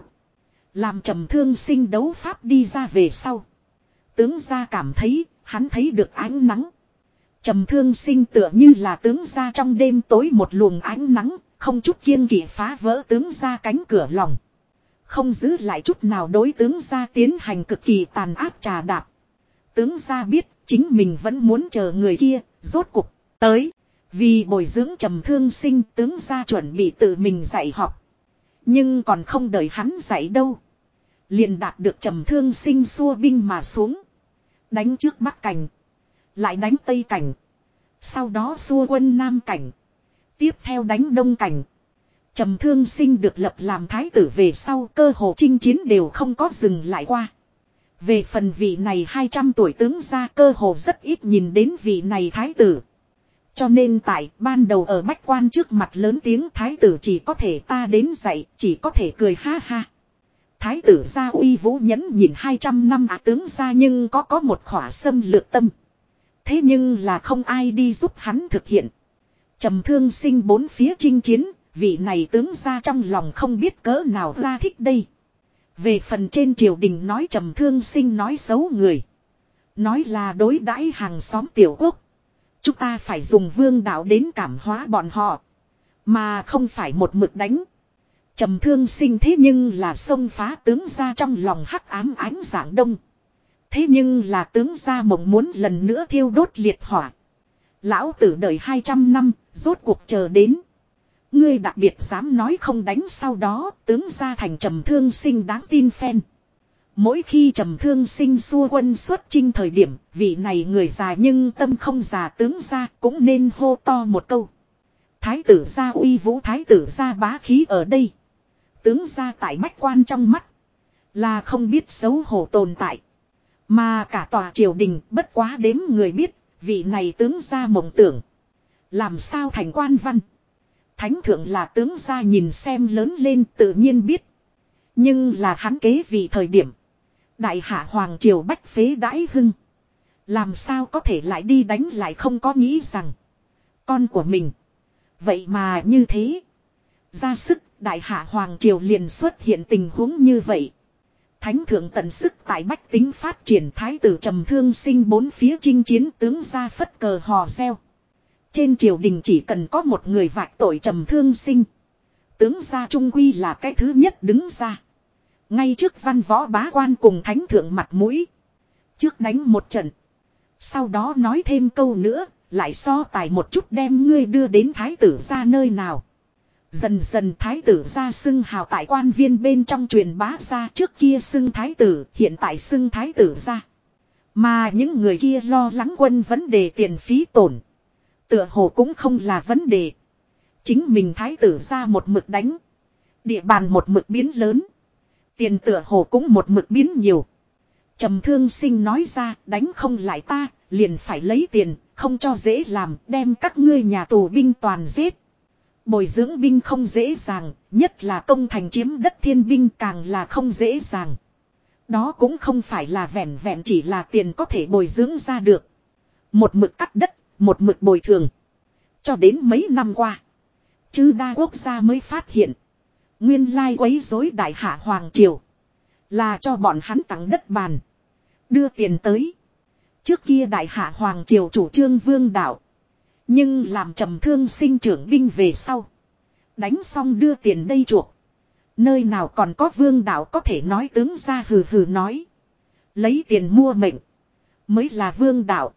Làm trầm thương sinh đấu pháp đi ra về sau. Tướng gia cảm thấy, hắn thấy được ánh nắng. Trầm thương sinh tựa như là tướng gia trong đêm tối một luồng ánh nắng, không chút kiên kỵ phá vỡ tướng gia cánh cửa lòng. Không giữ lại chút nào đối tướng gia tiến hành cực kỳ tàn áp trà đạp. Tướng gia biết chính mình vẫn muốn chờ người kia, rốt cục, tới. Vì bồi dưỡng trầm thương sinh tướng gia chuẩn bị tự mình dạy học. Nhưng còn không đợi hắn dạy đâu. Liền đạt được trầm thương sinh xua binh mà xuống. Đánh trước bắc cảnh. Lại đánh tây cảnh. Sau đó xua quân nam cảnh. Tiếp theo đánh đông cảnh. Trầm thương sinh được lập làm thái tử về sau cơ hồ chinh chiến đều không có dừng lại qua. Về phần vị này 200 tuổi tướng ra cơ hồ rất ít nhìn đến vị này thái tử. Cho nên tại ban đầu ở bách quan trước mặt lớn tiếng thái tử chỉ có thể ta đến dạy, chỉ có thể cười ha ha. Thái tử gia uy vũ nhẫn nhìn 200 năm á tướng ra nhưng có có một khỏa xâm lược tâm. Thế nhưng là không ai đi giúp hắn thực hiện. trầm thương sinh bốn phía chinh chiến, vị này tướng ra trong lòng không biết cỡ nào ra thích đây. Về phần trên triều đình nói trầm thương sinh nói xấu người. Nói là đối đãi hàng xóm tiểu quốc. Chúng ta phải dùng vương đạo đến cảm hóa bọn họ. Mà không phải một mực đánh. trầm thương sinh thế nhưng là sông phá tướng ra trong lòng hắc ám ánh dạng đông. Thế nhưng là tướng ra mộng muốn lần nữa thiêu đốt liệt hỏa. Lão tử đợi 200 năm, rốt cuộc chờ đến. Ngươi đặc biệt dám nói không đánh sau đó, tướng ra thành trầm thương sinh đáng tin phen. Mỗi khi trầm thương sinh xua quân xuất chinh thời điểm, vị này người già nhưng tâm không già tướng ra cũng nên hô to một câu. Thái tử gia uy vũ thái tử gia bá khí ở đây. Tướng gia tại bách quan trong mắt. Là không biết xấu hổ tồn tại. Mà cả tòa triều đình bất quá đếm người biết, vị này tướng gia mộng tưởng. Làm sao thành quan văn. Thánh thượng là tướng gia nhìn xem lớn lên tự nhiên biết. Nhưng là hắn kế vị thời điểm. Đại hạ Hoàng Triều Bách Phế Đãi Hưng. Làm sao có thể lại đi đánh lại không có nghĩ rằng. Con của mình. Vậy mà như thế. Ra sức, Đại hạ Hoàng Triều liền xuất hiện tình huống như vậy. Thánh thượng tận sức tại bách tính phát triển thái tử trầm thương sinh bốn phía chinh chiến tướng ra phất cờ hò reo. Trên triều đình chỉ cần có một người vạch tội trầm thương sinh. Tướng gia trung quy là cái thứ nhất đứng ra. Ngay trước văn võ bá quan cùng thánh thượng mặt mũi. Trước đánh một trận. Sau đó nói thêm câu nữa, lại so tài một chút đem ngươi đưa đến thái tử ra nơi nào. Dần dần thái tử ra xưng hào tại quan viên bên trong truyền bá ra trước kia xưng thái tử, hiện tại xưng thái tử ra. Mà những người kia lo lắng quân vấn đề tiền phí tổn. Tựa hồ cũng không là vấn đề. Chính mình thái tử ra một mực đánh. Địa bàn một mực biến lớn. Tiền tựa hồ cũng một mực biến nhiều. trầm thương sinh nói ra đánh không lại ta, liền phải lấy tiền, không cho dễ làm, đem các ngươi nhà tù binh toàn giết. Bồi dưỡng binh không dễ dàng, nhất là công thành chiếm đất thiên binh càng là không dễ dàng. Đó cũng không phải là vẹn vẹn chỉ là tiền có thể bồi dưỡng ra được. Một mực cắt đất, một mực bồi thường. Cho đến mấy năm qua. Chư đa quốc gia mới phát hiện. Nguyên lai quấy rối đại hạ Hoàng Triều. Là cho bọn hắn tặng đất bàn. Đưa tiền tới. Trước kia đại hạ Hoàng Triều chủ trương vương đạo. Nhưng làm trầm thương sinh trưởng binh về sau. Đánh xong đưa tiền đây chuộc. Nơi nào còn có vương đạo có thể nói tướng ra hừ hừ nói. Lấy tiền mua mệnh. Mới là vương đạo.